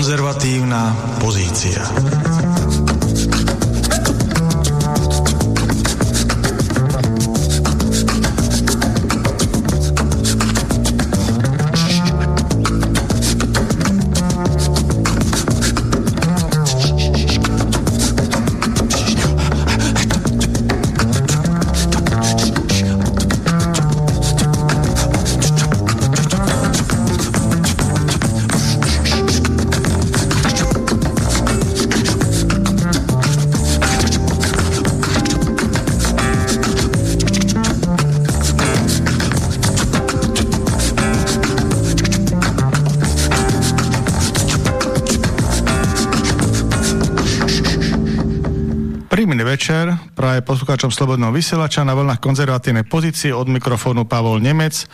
Konzervatívna pozícia. Poslucháčom Slobodného vysielača na vlnách konzervatívnej pozície od mikrofónu Pavol Nemec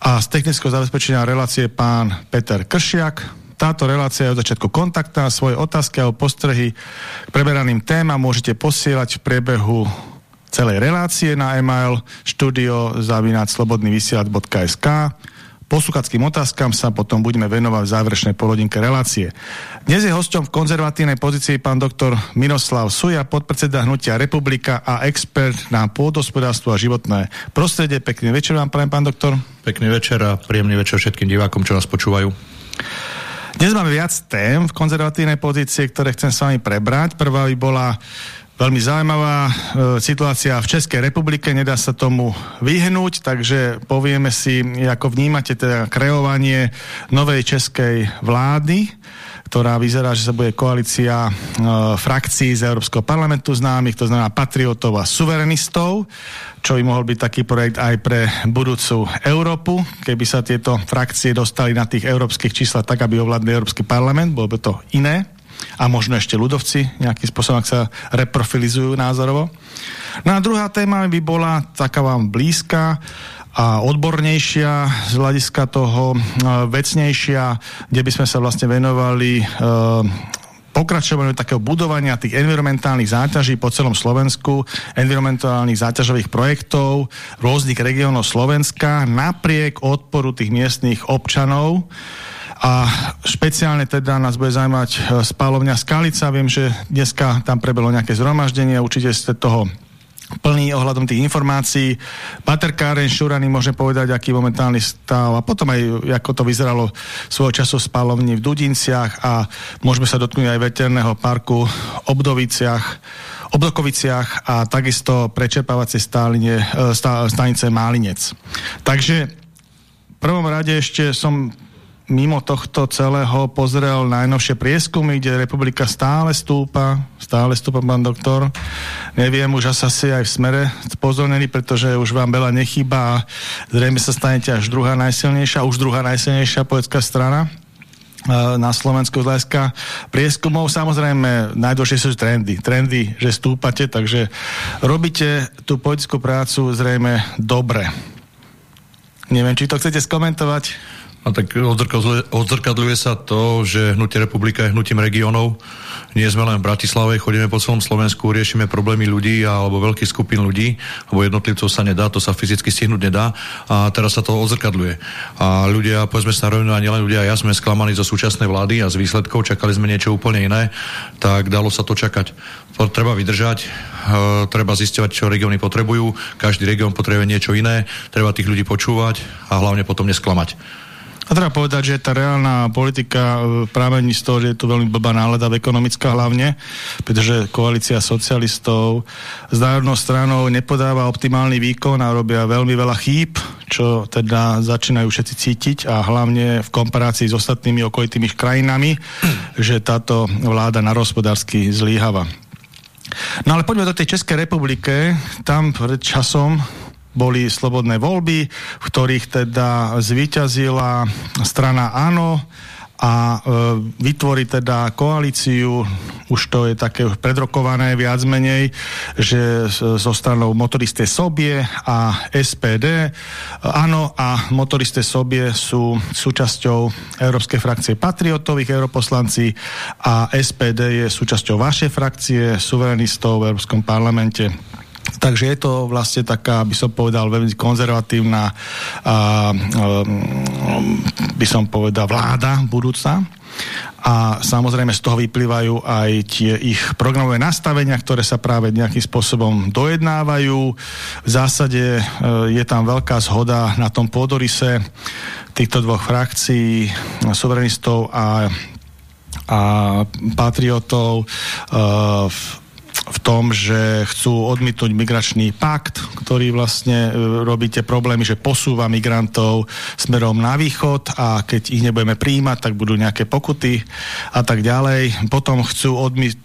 a z technického zabezpečenia relácie pán Peter Kršiak. Táto relácia je od začiatku kontaktná. Svoje otázky alebo postrehy k preberaným témam môžete posielať v priebehu celej relácie na e-mail studio.slobodnyvysielač.sk Posluchackým otázkam sa potom budeme venovať v záverečnej polodinke relácie. Dnes je hosťom v konzervatívnej pozícii pán doktor Miroslav Suja, podpredseda Hnutia Republika a expert na pôdospodárstvo a životné prostredie. Pekný večer vám prajem, pán doktor. Pekný večer a príjemný večer všetkým divákom, čo nás počúvajú. Dnes máme viac tém v konzervatívnej pozícii, ktoré chcem s vami prebrať. Prvá by bola Veľmi zaujímavá e, situácia v Českej republike, nedá sa tomu vyhnúť, takže povieme si, ako vnímate teda kreovanie novej českej vlády, ktorá vyzerá, že sa bude koalícia e, frakcií z Európskeho parlamentu známych, to znamená patriotov a suverenistov, čo by mohol byť taký projekt aj pre budúcu Európu, keby sa tieto frakcie dostali na tých európskych číslach tak, aby ovládli Európsky parlament, bolo by to iné a možno ešte ľudovci nejakým spôsobom, ak sa reprofilizujú názorovo. No a druhá téma by bola taká vám blízka a odbornejšia z hľadiska toho e, vecnejšia, kde by sme sa vlastne venovali e, pokračovaniu takého budovania tých environmentálnych záťaží po celom Slovensku, environmentálnych záťažových projektov rôznych regiónov Slovenska napriek odporu tých miestnych občanov a špeciálne teda nás bude zaujímať e, spálovňa Skalica. Viem, že dneska tam prebelo nejaké zhromaždenie, určite ste toho plný ohľadom tých informácií. Paterkáren, Šurany, môžem povedať, aký momentálny stav a potom aj, ako to vyzeralo svojho času v spálovni v Dudinciach a môžeme sa dotknúť aj veterného parku Obdoviciach, Obdokoviciach a takisto prečerpávacie stáline, e, stanice Málinec. Takže v prvom rade ešte som mimo tohto celého pozrel najnovšie prieskumy, kde republika stále stúpa, stále stúpa, pán doktor. Neviem, už asi aj v smere pozornený, pretože už vám veľa nechýba a zrejme sa stanete až druhá najsilnejšia, už druhá najsilnejšia poetská strana e, na Slovensku z hľadiska prieskumov. Samozrejme, najdôležitejšie sú trendy. Trendy, že stúpate, takže robíte tú politickú prácu zrejme dobre. Neviem, či to chcete skomentovať. A tak odzrkadluje sa to, že Hnutie republika je hnutím regionov. Nie sme len v Bratislave, chodíme po celom Slovensku, riešime problémy ľudí alebo veľkých skupín ľudí, lebo jednotlivcov sa nedá, to sa fyzicky stihnúť nedá. A teraz sa to odzrkadluje. A ľudia, povedzme sa rovno, a nielen ľudia, ja sme sklamaní zo súčasnej vlády a z výsledkov, čakali sme niečo úplne iné, tak dalo sa to čakať. To treba vydržať, e, treba zisťovať, čo regióny potrebujú, každý región potrebuje niečo iné, treba tých ľudí počúvať a hlavne potom nesklamať. A treba povedať, že tá reálna politika e, pramení z toho, že je tu veľmi blbá nálada ekonomická hlavne, pretože koalícia socialistov s národnou stranou nepodáva optimálny výkon a robia veľmi veľa chýb, čo teda začínajú všetci cítiť a hlavne v komparácii s ostatnými okolitými krajinami, že táto vláda na hospodársky zlíhava. No ale poďme do tej Českej republike. Tam pred časom boli slobodné voľby, v ktorých teda zvíťazila strana Áno a e, vytvorí teda koalíciu, už to je také predrokované viac menej, že so stranou motoristé Sobie a SPD, áno a motoristé Sobie sú súčasťou Európskej frakcie patriotových europoslanci a SPD je súčasťou vašej frakcie suverenistov v Európskom parlamente. Takže je to vlastne taká, by som povedal, veľmi konzervatívna, a, a, by som povedal, vláda budúca. a samozrejme z toho vyplývajú aj tie ich programové nastavenia, ktoré sa práve nejakým spôsobom dojednávajú. V zásade e, je tam veľká zhoda na tom pôdorise týchto dvoch frakcií, suverenistov a a patriotov uh, v tom, že chcú odmytnúť migračný pakt, ktorý vlastne e, robí tie problémy, že posúva migrantov smerom na východ a keď ich nebudeme príjmať, tak budú nejaké pokuty a tak ďalej. Potom chcú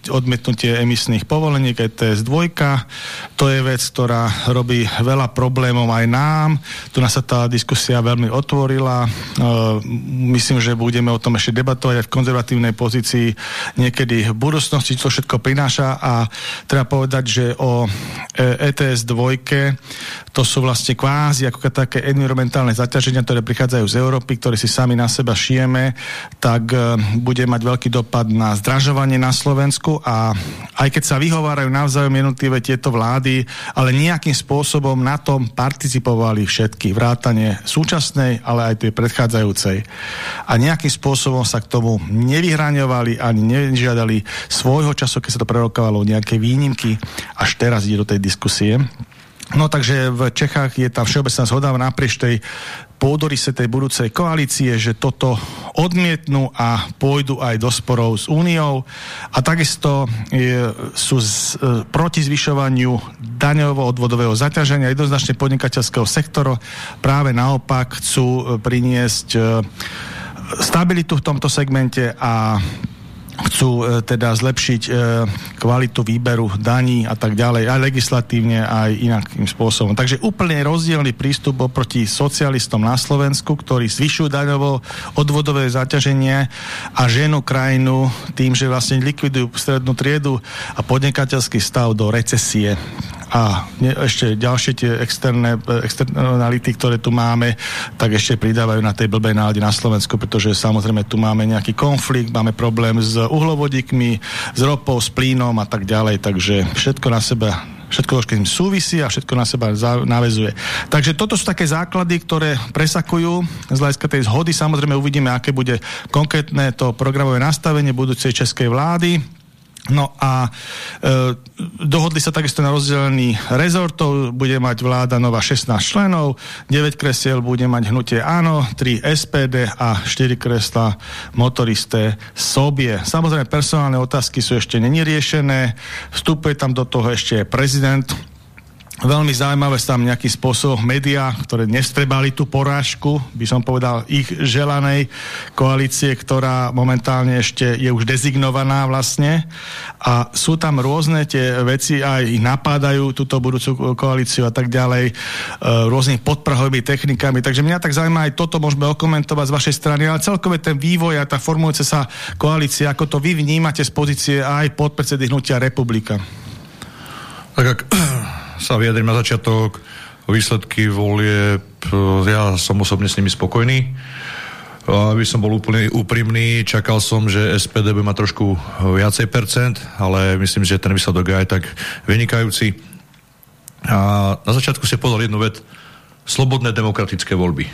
odmietnutie emisných povoleniek ETS 2. To je vec, ktorá robí veľa problémov aj nám. Tu nás sa tá diskusia veľmi otvorila. E, myslím, že budeme o tom ešte debatovať aj v konzervatívnej pozícii niekedy v budúcnosti, čo všetko prináša a treba povedať, že o ETS 2 to sú vlastne kvázi ako také environmentálne zaťaženia, ktoré prichádzajú z Európy, ktoré si sami na seba šijeme, tak e, bude mať veľký dopad na zdražovanie na Slovensku a aj keď sa vyhovárajú navzájom jednotlivé tieto vlády, ale nejakým spôsobom na tom participovali všetky, vrátane súčasnej, ale aj tej predchádzajúcej. A nejakým spôsobom sa k tomu nevyhraňovali ani nežiadali svojho času, keď sa to prerokovalo nejaké výnimky, až teraz ide do tej diskusie. No takže v Čechách je tá všeobecná zhoda naprieč tej pôdorise tej budúcej koalície, že toto odmietnú a pôjdu aj do sporov s Úniou a takisto je, sú z, e, proti zvyšovaniu daňovo-odvodového zaťaženia jednoznačne podnikateľského sektoru. Práve naopak chcú e, priniesť e, stabilitu v tomto segmente a chcú e, teda zlepšiť e, kvalitu výberu daní a tak ďalej, aj legislatívne, aj inakým spôsobom. Takže úplne rozdielný prístup oproti socialistom na Slovensku, ktorí zvyšujú daňovo odvodové zaťaženie a ženu krajinu tým, že vlastne likvidujú strednú triedu a podnikateľský stav do recesie a ešte ďalšie tie externé, externality, ktoré tu máme, tak ešte pridávajú na tej blbej nálade na Slovensku, pretože samozrejme tu máme nejaký konflikt, máme problém s uhlovodíkmi, s ropou, s plínom a tak ďalej, takže všetko na seba všetko s súvisí a všetko na seba navezuje. Takže toto sú také základy, ktoré presakujú z hľadiska tej zhody. Samozrejme uvidíme, aké bude konkrétne to programové nastavenie budúcej českej vlády No a e, dohodli sa takisto na rozdelení rezortov, bude mať vláda nová 16 členov, 9 kresiel bude mať hnutie áno, 3 SPD a 4 kresla motoristé sobie. Samozrejme personálne otázky sú ešte není riešené, vstupuje tam do toho ešte prezident Veľmi zaujímavé sa tam nejakým spôsobom médiá, ktoré nestrebali tú porážku, by som povedal, ich želanej koalície, ktorá momentálne ešte je už dezignovaná vlastne. A sú tam rôzne tie veci, aj ich napádajú túto budúcu koalíciu a tak ďalej, e, rôznymi podprahovými technikami. Takže mňa tak zaujíma aj toto môžeme okomentovať z vašej strany, ale celkové ten vývoj a tá formujúca sa koalícia, ako to vy vnímate z pozície aj podpredsedy hnutia republika. Tak ak sa vyjadrím na začiatok. Výsledky volie, ja som osobne s nimi spokojný. Aby som bol úplne úprimný, čakal som, že SPD by mať trošku viacej percent, ale myslím, že ten výsledok je aj tak vynikajúci. A na začiatku si povedal jednu vec, slobodné demokratické voľby.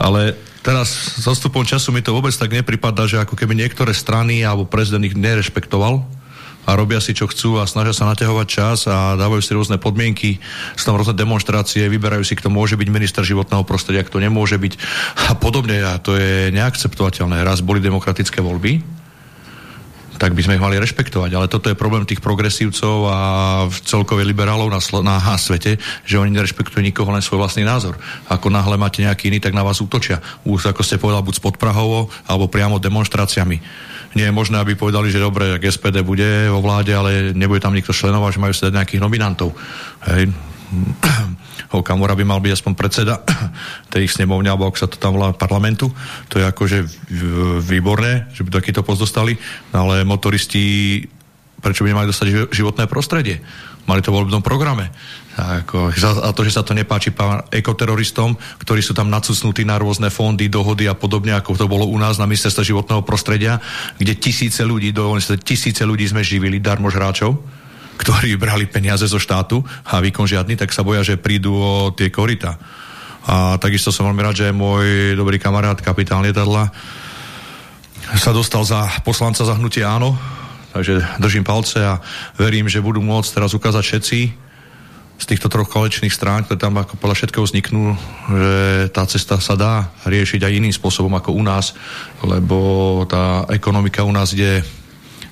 Ale teraz s odstupom času mi to vôbec tak nepripadá, že ako keby niektoré strany alebo prezident ich nerešpektoval, a robia si, čo chcú a snažia sa naťahovať čas a dávajú si rôzne podmienky, sú tam rôzne demonstrácie, vyberajú si, kto môže byť minister životného prostredia, kto nemôže byť a podobne. A to je neakceptovateľné. Raz boli demokratické voľby, tak by sme ich mali rešpektovať. Ale toto je problém tých progresívcov a celkových liberálov na, na svete, že oni nerešpektujú nikoho, len svoj vlastný názor. Ako náhle máte nejaký iný, tak na vás útočia. Už ako ste povedal, buď s podprahovo, alebo priamo demonstráciami nie je možné, aby povedali, že dobre, SPD bude vo vláde, ale nebude tam nikto členov a že majú sedieť nejakých nominantov. Hej. Kamora by mal byť aspoň predseda tej ich snemovne, alebo ak sa to tam volá parlamentu. To je akože výborné, že by takýto post dostali, ale motoristi prečo by nemali dostať životné prostredie? Mali to v voľbnom programe. A, ako, a to, že sa to nepáči pán ekoteroristom, ktorí sú tam nacucnutí na rôzne fondy, dohody a podobne, ako to bolo u nás na ministerstve životného prostredia, kde tisíce ľudí, do, tisíce ľudí sme živili darmo žráčov, ktorí brali peniaze zo štátu a výkon žiadny, tak sa boja, že prídu o tie korita. A takisto som veľmi rád, že môj dobrý kamarát, kapitán lietadla, sa dostal za poslanca za hnutie áno, takže držím palce a verím, že budú môcť teraz ukázať všetci z týchto troch koaličných strán, ktoré tam ako podľa všetkého vzniknú, že tá cesta sa dá riešiť aj iným spôsobom ako u nás, lebo tá ekonomika u nás ide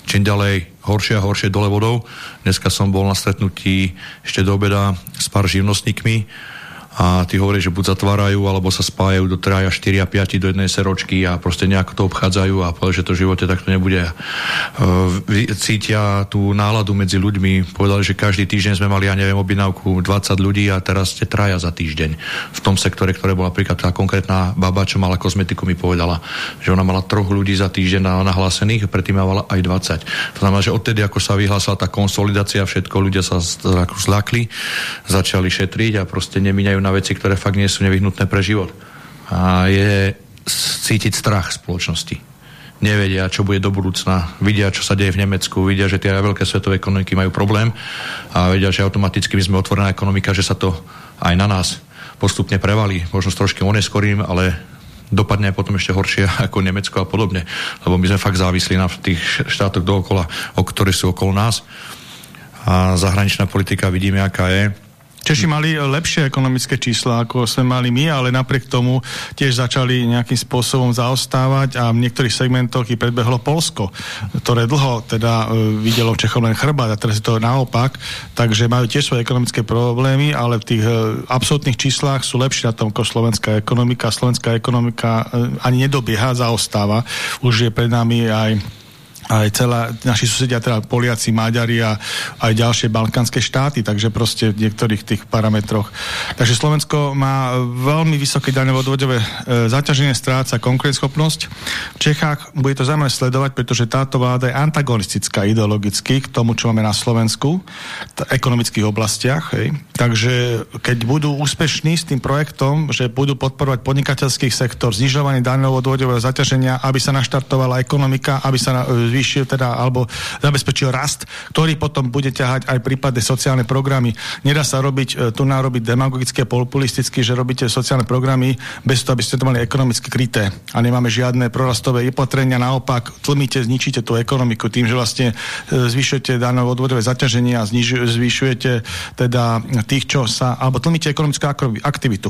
čím ďalej horšie a horšie dole vodou. Dneska som bol na stretnutí ešte do obeda s pár živnostníkmi, a tí hovorí, že buď zatvárajú, alebo sa spájajú do 3 a 4 a 5 do jednej seročky a proste nejako to obchádzajú a povedali, že to v živote takto nebude. E, cítia tú náladu medzi ľuďmi. Povedali, že každý týždeň sme mali, ja neviem, objednávku 20 ľudí a teraz ste traja za týždeň. V tom sektore, ktoré bola napríklad tá konkrétna baba, čo mala kozmetiku, mi povedala, že ona mala troch ľudí za týždeň nahlásených, predtým mala aj 20. To znamená, že odtedy, ako sa vyhlásila tá konsolidácia, všetko ľudia sa zlakli, začali šetriť a proste nemíňajú na veci, ktoré fakt nie sú nevyhnutné pre život. A je cítiť strach spoločnosti. Nevedia, čo bude do budúcna. Vidia, čo sa deje v Nemecku, vidia, že tie veľké svetové ekonomiky majú problém a vedia, že automaticky my sme otvorená ekonomika, že sa to aj na nás postupne prevalí. Možno s troškým oneskorím, ale dopadne potom ešte horšie ako Nemecko a podobne. Lebo my sme fakt závislí na tých štátoch dookola, o ktoré sú okolo nás. A zahraničná politika vidíme, aká je Češi mali lepšie ekonomické čísla, ako sme mali my, ale napriek tomu tiež začali nejakým spôsobom zaostávať a v niektorých segmentoch i predbehlo Polsko, ktoré dlho teda e, videlo Čechom len chrbát a teraz je to naopak, takže majú tiež svoje ekonomické problémy, ale v tých e, absolútnych číslach sú lepšie na tom ako slovenská ekonomika. Slovenská ekonomika e, ani nedobieha, zaostáva. Už je pred nami aj aj celá, naši susedia, teda Poliaci, Maďari a aj ďalšie balkánske štáty, takže proste v niektorých tých parametroch. Takže Slovensko má veľmi vysoké daňovo-odvodové e, zaťaženie, stráca konkurenceschopnosť. V Čechách bude to zaujímavé sledovať, pretože táto vláda je antagonistická ideologicky k tomu, čo máme na Slovensku, v ekonomických oblastiach. Hej. Takže keď budú úspešní s tým projektom, že budú podporovať podnikateľský sektor, znižovanie daňovo-odvodového zaťaženia, aby sa naštartovala ekonomika, aby sa e, zvýšil teda, alebo zabezpečil rast, ktorý potom bude ťahať aj prípadne sociálne programy. Nedá sa robiť, e, tu narobiť demagogicky a populisticky, že robíte sociálne programy bez toho, aby ste to mali ekonomicky kryté. A nemáme žiadne prorastové opatrenia, naopak tlmíte, zničíte tú ekonomiku tým, že vlastne e, zvyšujete daňové odvodové zaťaženie a zvyšujete teda tých, čo sa, alebo tlmíte ekonomickú aktivitu.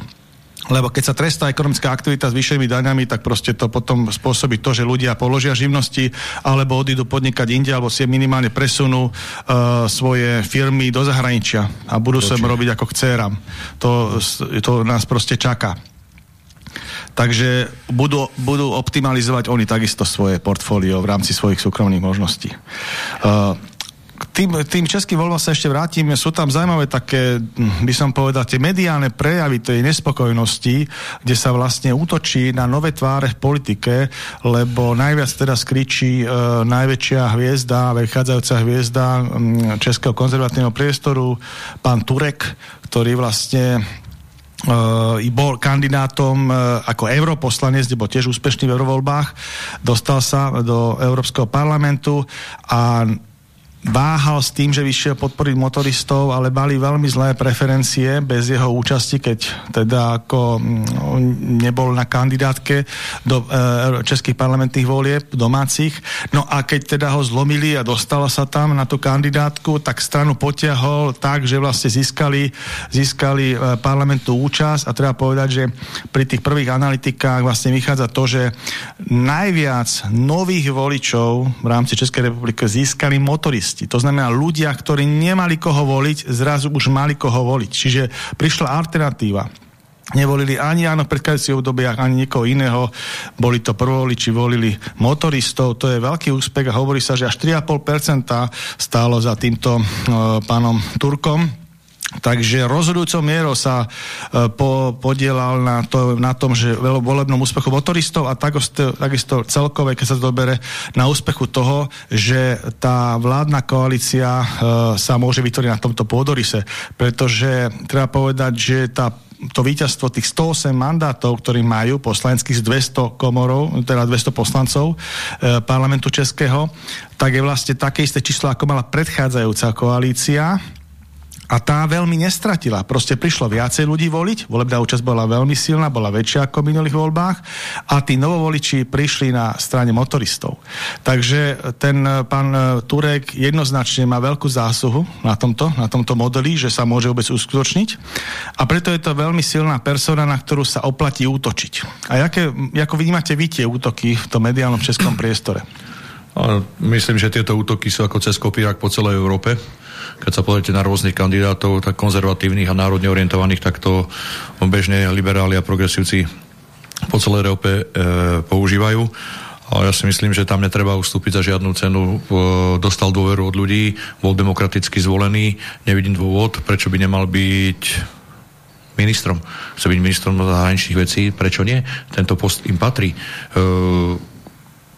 Lebo keď sa trestá ekonomická aktivita s vyššími daňami, tak proste to potom spôsobí to, že ľudia položia živnosti alebo odídu podnikať inde, alebo si minimálne presunú uh, svoje firmy do zahraničia a budú sa robiť ako chcéram. To, to nás proste čaká. Takže budú, budú optimalizovať oni takisto svoje portfólio v rámci svojich súkromných možností. Uh, tým, tým českým voľbám sa ešte vrátim. Sú tam zaujímavé také, by som povedal, tie mediálne prejavy tej nespokojnosti, kde sa vlastne útočí na nové tváre v politike, lebo najviac teda skričí e, najväčšia hviezda, vychádzajúca hviezda Českého konzervatívneho priestoru, pán Turek, ktorý vlastne Uh, bol kandidátom uh, ako europoslanec, bol tiež úspešný v eurovoľbách, dostal sa do Európskeho parlamentu a váhal s tým, že vyšiel podporiť motoristov, ale mali veľmi zlé preferencie bez jeho účasti, keď teda ako mm, nebol na kandidátke do e, českých parlamentných volieb domácich. No a keď teda ho zlomili a dostala sa tam na tú kandidátku, tak stranu potiahol tak, že vlastne získali, získali e, parlamentu účasť a treba povedať, že pri tých prvých analytikách vlastne vychádza to, že najviac nových voličov v rámci Českej republiky získali motoristi populisti. To znamená ľudia, ktorí nemali koho voliť, zrazu už mali koho voliť. Čiže prišla alternatíva. Nevolili ani áno v predchádzajúcich obdobiach, ani niekoho iného. Boli to prvovoliči, volili motoristov. To je veľký úspech a hovorí sa, že až 3,5% stálo za týmto uh, pánom Turkom Takže rozhodujúcou mierou sa e, po, podielal na, to, na tom, že volebnom úspechu motoristov a takisto, takisto celkové, keď sa to dobere, na úspechu toho, že tá vládna koalícia e, sa môže vytvoriť na tomto pôdorise. Pretože treba povedať, že tá to víťazstvo tých 108 mandátov, ktorí majú poslaneckých z 200 komorov, teda 200 poslancov e, parlamentu českého, tak je vlastne také isté číslo, ako mala predchádzajúca koalícia a tá veľmi nestratila. Proste prišlo viacej ľudí voliť, volebná účasť bola veľmi silná, bola väčšia ako v minulých voľbách a tí novovoliči prišli na strane motoristov. Takže ten pán Turek jednoznačne má veľkú zásluhu na tomto, na tomto modeli, že sa môže vôbec uskutočniť a preto je to veľmi silná persona, na ktorú sa oplatí útočiť. A jaké, ako vnímate vy tie útoky v tom mediálnom českom priestore? Myslím, že tieto útoky sú ako cez kopírak po celej Európe keď sa pozrite na rôznych kandidátov, tak konzervatívnych a národne orientovaných, tak to bežne liberáli a progresívci po celej Európe e, používajú. Ale ja si myslím, že tam netreba ustúpiť za žiadnu cenu. E, dostal dôveru od ľudí, bol demokraticky zvolený, nevidím dôvod, prečo by nemal byť ministrom. Chce byť ministrom zahraničných vecí, prečo nie? Tento post im patrí. E,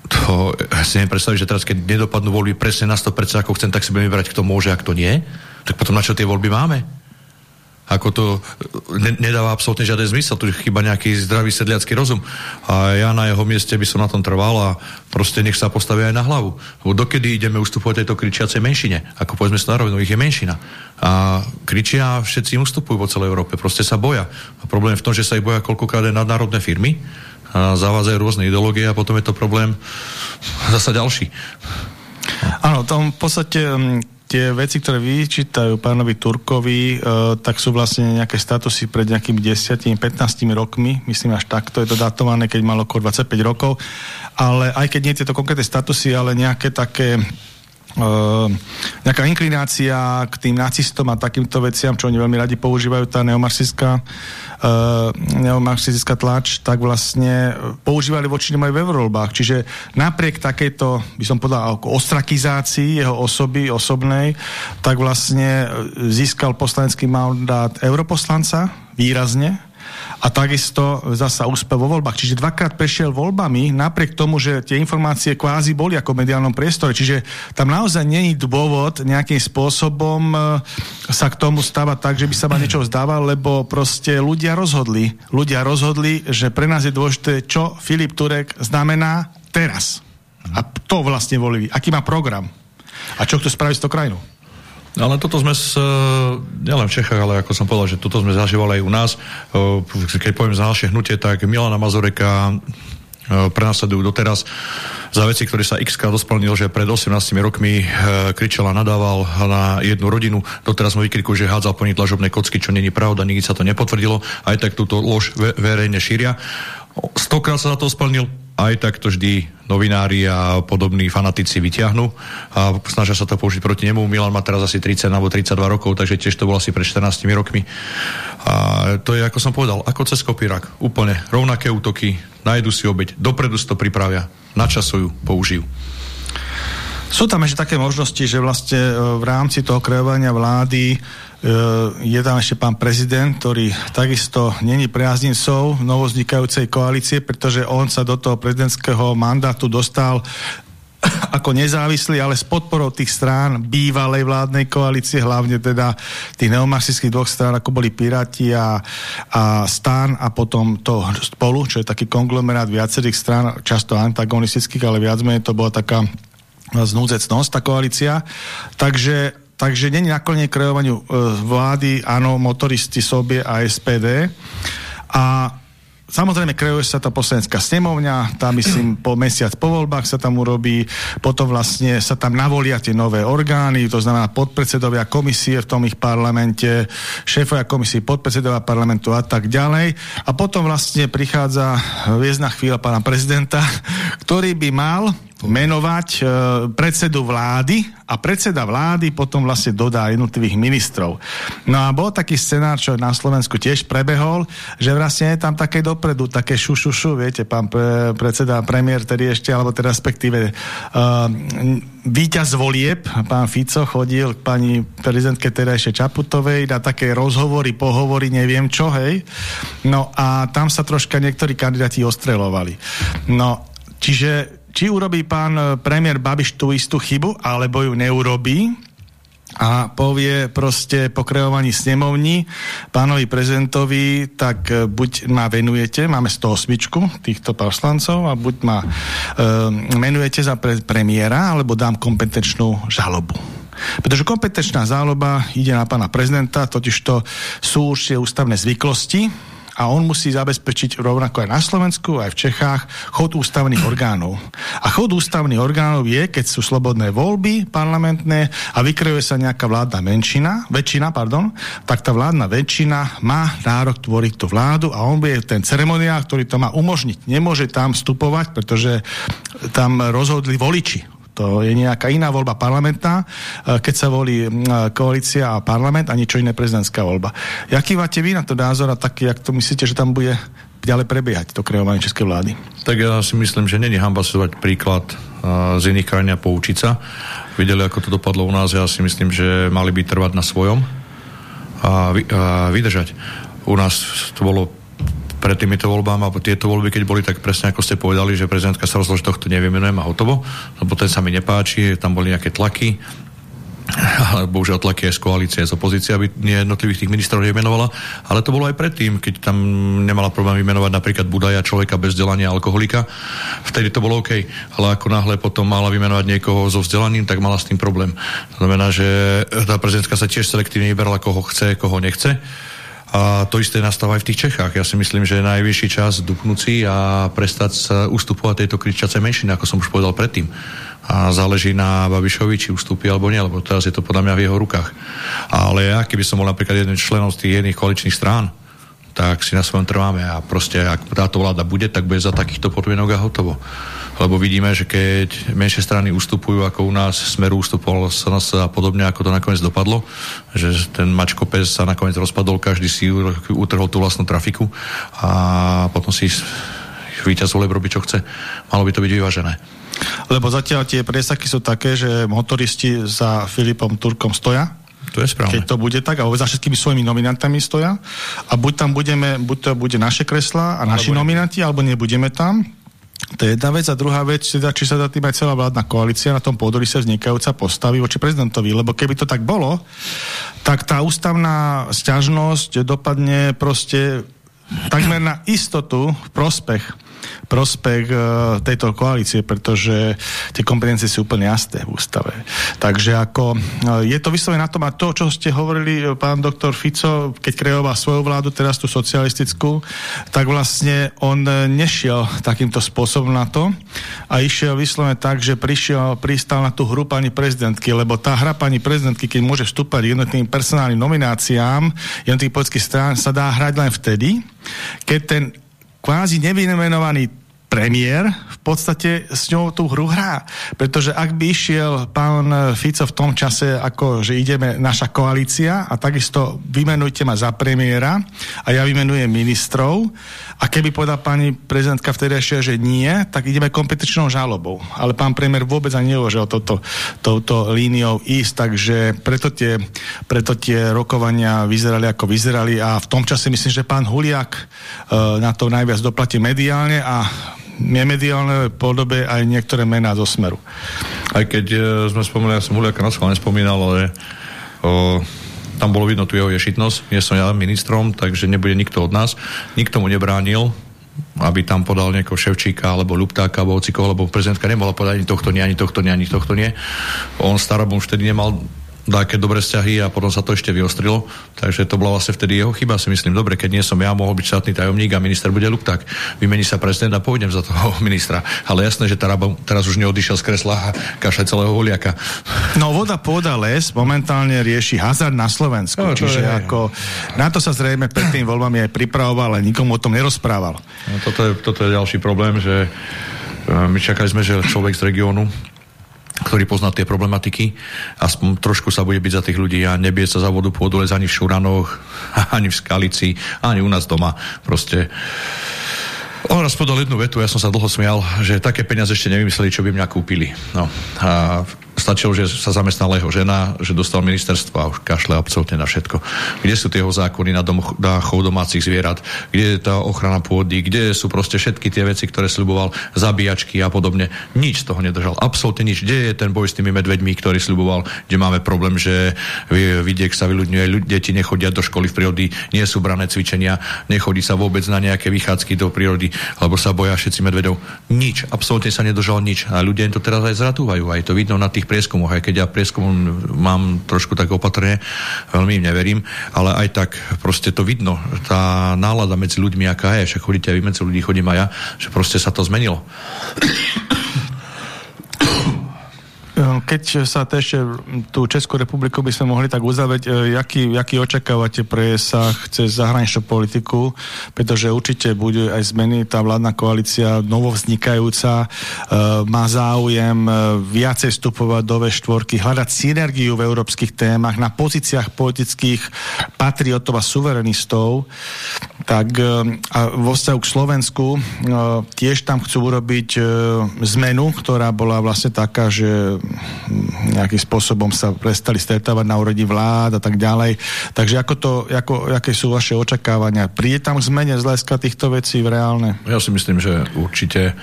to si neviem predstaviť, že teraz, keď nedopadnú voľby presne na 100%, ako chcem, tak si budeme vybrať, kto môže a kto nie. Tak potom na čo tie voľby máme? Ako to ne, nedáva absolútne žiaden zmysel, tu chyba nejaký zdravý sedliacký rozum. A ja na jeho mieste by som na tom trval a proste nech sa postavia aj na hlavu. Lebo dokedy ideme ustupovať tejto kričiacej menšine? Ako povedzme sa na ich je menšina. A kričia všetci im ustupujú po celej Európe. Proste sa boja. A problém je v tom, že sa ich boja koľkokrát aj nadnárodné firmy, zavádzajú rôzne ideológie a potom je to problém zasa ďalší. Áno, tam v podstate tie veci, ktoré vyčítajú pánovi Turkovi, e, tak sú vlastne nejaké statusy pred nejakými 10-15 rokmi, myslím až takto je to datované, keď malo okolo 25 rokov, ale aj keď nie tieto konkrétne statusy, ale nejaké také Uh, nejaká inklinácia k tým nacistom a takýmto veciam, čo oni veľmi radi používajú, tá neomarxistická uh, neomarxistická tlač, tak vlastne používali voči nemu aj v eurovoľbách. Čiže napriek takejto, by som povedal, ostrakizácii jeho osoby, osobnej, tak vlastne získal poslanecký mandát europoslanca výrazne, a takisto zasa úspel vo voľbách. Čiže dvakrát prešiel voľbami, napriek tomu, že tie informácie kvázi boli ako v mediálnom priestore. Čiže tam naozaj není dôvod nejakým spôsobom e, sa k tomu stávať tak, že by sa ma niečo vzdával, lebo proste ľudia rozhodli. Ľudia rozhodli, že pre nás je dôležité, čo Filip Turek znamená teraz. A to vlastne volili. Aký má program. A čo chce spraviť s tou krajinou. Ale toto sme, s, e, nielen v Čechách, ale ako som povedal, že toto sme zažívali aj u nás. E, keď poviem za naše hnutie, tak Milana Mazureka e, prenasledujú doteraz za veci, ktoré sa x krát dosplnil, že pred 18 rokmi e, kričal a nadával na jednu rodinu. Doteraz mu vykrikujú, že hádzal po nich dlažobné kocky, čo není pravda, nikdy sa to nepotvrdilo. Aj tak túto lož ve verejne šíria. Stokrát sa za to splnil, aj tak to vždy novinári a podobní fanatici vyťahnú a snažia sa to použiť proti nemu. Milan má teraz asi 30 alebo 32 rokov, takže tiež to bolo asi pred 14 rokmi. A to je, ako som povedal, ako cez kopírak. Úplne rovnaké útoky, nájdu si obeď, dopredu si to pripravia, načasujú, použijú. Sú tam ešte také možnosti, že vlastne e, v rámci toho kreovania vlády je tam ešte pán prezident, ktorý takisto není priaznicou novoznikajúcej koalície, pretože on sa do toho prezidentského mandátu dostal ako nezávislý, ale s podporou tých strán bývalej vládnej koalície, hlavne teda tých neomarxických dvoch strán, ako boli Piráti a, a Stán a potom to spolu, čo je taký konglomerát viacerých strán, často antagonistických, ale viac menej to bola taká znúdzecnosť, tá koalícia. Takže Takže není naklonené kreovaniu e, vlády, áno, motoristi, sobie a SPD. A Samozrejme, kreuje sa tá poslanecká snemovňa, tam myslím po mesiac po voľbách sa tam urobí, potom vlastne sa tam navolia tie nové orgány, to znamená podpredsedovia komisie v tom ich parlamente, šéfovia komisie, podpredsedovia parlamentu a tak ďalej. A potom vlastne prichádza viezna chvíľa pána prezidenta, ktorý by mal menovať e, predsedu vlády a predseda vlády potom vlastne dodá jednotlivých ministrov. No a bol taký scenár, čo na Slovensku tiež prebehol, že vlastne je tam také dopredu, také šušušu, viete, pán pre, predseda, premiér, tedy ešte, alebo teda respektíve uh, víťaz volieb, pán Fico, chodil k pani prezidentke ešte Čaputovej na také rozhovory, pohovory, neviem čo, hej. No a tam sa troška niektorí kandidáti ostrelovali. No, čiže či urobí pán e, premiér Babiš tú istú chybu, alebo ju neurobí a povie proste po kreovaní snemovní pánovi prezidentovi, tak e, buď ma venujete, máme 108 týchto poslancov a buď ma e, menujete za pre, premiéra, alebo dám kompetenčnú žalobu. Pretože kompetenčná záloba ide na pána prezidenta, totižto sú určite ústavné zvyklosti, a on musí zabezpečiť rovnako aj na Slovensku, aj v Čechách chod ústavných orgánov. A chod ústavných orgánov je, keď sú slobodné voľby parlamentné a vykrejuje sa nejaká vládna menšina, väčšina, pardon, tak tá vládna väčšina má nárok tvoriť tú vládu a on bude ten ceremoniál, ktorý to má umožniť. Nemôže tam vstupovať, pretože tam rozhodli voliči to je nejaká iná voľba parlamentná, e, keď sa volí koalícia a parlament a niečo iné prezidentská voľba. Jaký máte vy na to názor a taký, jak to myslíte, že tam bude ďalej prebiehať to kreovanie českej vlády? Tak ja si myslím, že není hamba sledovať príklad uh, z iných krajín a poučiť sa. Videli, ako to dopadlo u nás, ja si myslím, že mali by trvať na svojom a, vy, a vydržať. U nás to bolo pred týmito voľbami, alebo tieto voľby, keď boli, tak presne ako ste povedali, že prezidentka sa rozhodla, že tohto nevymenujem a hotovo, lebo ten sa mi nepáči, tam boli nejaké tlaky, ale bohužiaľ tlaky aj z koalície, z opozície, aby jednotlivých tých ministrov nevymenovala, ale to bolo aj predtým, keď tam nemala problém vymenovať napríklad Budaja, človeka bez vzdelania, alkoholika, vtedy to bolo OK, ale ako náhle potom mala vymenovať niekoho so vzdelaním, tak mala s tým problém. To znamená, že tá prezidentka sa tiež selektívne vyberala, koho chce, koho nechce a to isté nastáva aj v tých Čechách. Ja si myslím, že je najvyšší čas dupnúci a prestať sa ustupovať tejto kričacej menšiny, ako som už povedal predtým. A záleží na Babišovi, či ustúpi alebo nie, lebo teraz je to podľa mňa v jeho rukách. Ale ja, keby som bol napríklad jeden členom z tých jedných koaličných strán, tak si na svojom trváme a proste, ak táto vláda bude, tak bude za takýchto podmienok a hotovo lebo vidíme, že keď menšie strany ustupujú, ako u nás Smeru ustupoval SNS a podobne, ako to nakoniec dopadlo, že ten mačko pes sa nakoniec rozpadol, každý si utrhol tú vlastnú trafiku a potom si víťaz voleb robí, čo chce. Malo by to byť vyvážené. Lebo zatiaľ tie presaky sú také, že motoristi za Filipom Turkom stoja, to je správne. Keď to bude tak, alebo za všetkými svojimi nominantami stoja. A buď tam budeme, buď to bude naše kresla a naši nominanti, alebo nebudeme tam. To je jedna vec. A druhá vec, teda, či sa za tým aj celá vládna koalícia na tom sa vznikajúca postaví voči prezidentovi. Lebo keby to tak bolo, tak tá ústavná sťažnosť dopadne proste takmer na istotu v prospech prospech uh, tejto koalície, pretože tie kompetencie sú úplne jasné v ústave. Takže ako uh, je to vyslovene na tom a to, čo ste hovorili, uh, pán doktor Fico, keď kreoval svoju vládu, teraz tú socialistickú, tak vlastne on nešiel takýmto spôsobom na to a išiel vyslovene tak, že prišiel, pristal na tú hru pani prezidentky, lebo tá hra pani prezidentky, keď môže vstúpať jednotným personálnym nomináciám jednotlivých politických strán, sa dá hrať len vtedy, keď ten kvázi nevymenovaný premiér podstate s ňou tú hru hrá. Pretože ak by išiel pán Fico v tom čase, ako že ideme naša koalícia a takisto vymenujte ma za premiéra a ja vymenujem ministrov a keby povedal pani prezidentka vtedy ešte, že nie, tak ideme kompetičnou žalobou. Ale pán premiér vôbec ani neuvažil toto, touto líniou ísť, takže preto tie, preto tie rokovania vyzerali ako vyzerali a v tom čase myslím, že pán Huliak e, na to najviac doplatí mediálne a nemediálnej podobe aj niektoré mená zo Smeru. Aj keď e, sme spomínali, ja som Huliaka na nespomínal, ale o, tam bolo vidno tu jeho ješitnosť. Nie som ja ministrom, takže nebude nikto od nás. Nikto mu nebránil, aby tam podal niekoho Ševčíka alebo Ľuptáka alebo Ocikoho, lebo prezidentka nemohla podať ani tohto nie, ani tohto nie, ani tohto nie. On starobom vtedy nemal také dobré vzťahy a potom sa to ešte vyostrilo. Takže to bola vlastne vtedy jeho chyba, si myslím. Dobre, keď nie som ja, mohol byť štátny tajomník a minister bude Lupták. Vymení sa prezident a pôjdem za toho ministra. Ale jasné, že Taraba teraz už neodišiel z kresla a kašľať celého holiaka. No voda, pôda, les momentálne rieši hazard na Slovensku. No, čiže je, ako, na to sa zrejme pred tým voľbami aj pripravoval, ale nikomu o tom nerozprával. No, toto, je, toto je ďalší problém, že my čakali sme, že človek z regiónu ktorý pozná tie problematiky, aspoň trošku sa bude byť za tých ľudí a nebie sa za vodu pôdu ani v Šuranoch, ani v Skalici, ani u nás doma. Proste on raz podal jednu vetu, ja som sa dlho smial, že také peniaze ešte nevymysleli, čo by mňa kúpili. No. A stačilo, že sa zamestnala jeho žena, že dostal ministerstvo a už kašle absolútne na všetko. Kde sú tie jeho zákony na, dom, na chov domácich zvierat? Kde je tá ochrana pôdy? Kde sú proste všetky tie veci, ktoré sľuboval, zabíjačky a podobne? Nič z toho nedržal. Absolútne nič. Kde je ten boj s tými medveďmi, ktorý sľuboval, kde máme problém, že vidiek sa vyľudňuje, deti nechodia do školy v prírody, nie sú brané cvičenia, nechodí sa vôbec na nejaké vychádzky do prírody, lebo sa boja všetci medvedov. Nič. Absolútne sa nedržal nič. A ľudia im to teraz aj zratúvajú. Aj to vidno na tých prieskumoch, aj keď ja prieskum mám trošku tak opatrne, veľmi im neverím, ale aj tak proste to vidno, tá nálada medzi ľuďmi, aká je, však chodíte aj vy medzi ľudí, chodím aj ja, že proste sa to zmenilo. Keď sa ešte tú Českú republiku by sme mohli tak uzavrieť, e, jaký, jaký očakávate presah cez zahraničnú politiku, pretože určite bude aj zmeny, tá vládna koalícia novovznikajúca má záujem viacej vstupovať do V4, hľadať synergiu v európskych témach na pozíciách politických patriotov a suverenistov, tak a vo vzťahu k Slovensku tiež tam chcú urobiť zmenu, ktorá bola vlastne taká, že nejakým spôsobom sa prestali stretávať na úrodi vlád a tak ďalej. Takže ako to, ako, aké sú vaše očakávania? Príde tam zmene z hľadiska týchto vecí v reálne? Ja si myslím, že určite,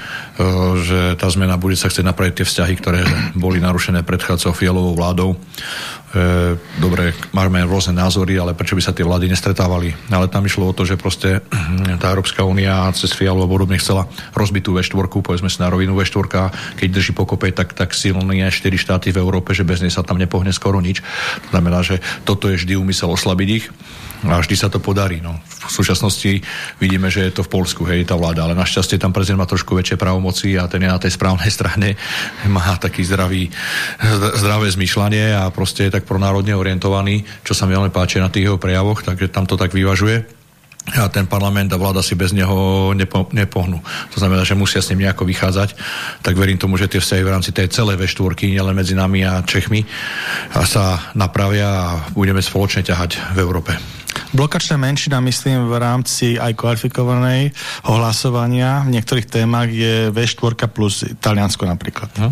že tá zmena bude sa chcieť napraviť tie vzťahy, ktoré boli narušené predchádzajúcou fialovou vládou. E, dobre, máme rôzne názory, ale prečo by sa tie vlády nestretávali? Ale tam išlo o to, že proste tá Európska únia cez Fialu a podobne chcela rozbiť tú V4, povedzme si na rovinu V4, keď drží pokope tak, tak silný aj 4 štáty v Európe, že bez nej sa tam nepohne skoro nič. To znamená, že toto je vždy úmysel oslabiť ich a vždy sa to podarí. No. V súčasnosti vidíme, že je to v Polsku, hej, tá vláda, ale našťastie tam prezident má trošku väčšie právomoci a ten je na tej správnej strane, má taký zdravý, zdravé zmýšľanie a proste je tak pronárodne orientovaný, čo sa mi veľmi páči na tých jeho prejavoch, takže tam to tak vyvažuje a ten parlament a vláda si bez neho nepo, nepohnú. To znamená, že musia s ním nejako vychádzať. Tak verím tomu, že tie vzťahy v rámci tej celej V4, nielen medzi nami a Čechmi, a sa napravia a budeme spoločne ťahať v Európe. Blokačná menšina, myslím, v rámci aj kvalifikovanej hlasovania v niektorých témach je V4 plus Taliansko napríklad. No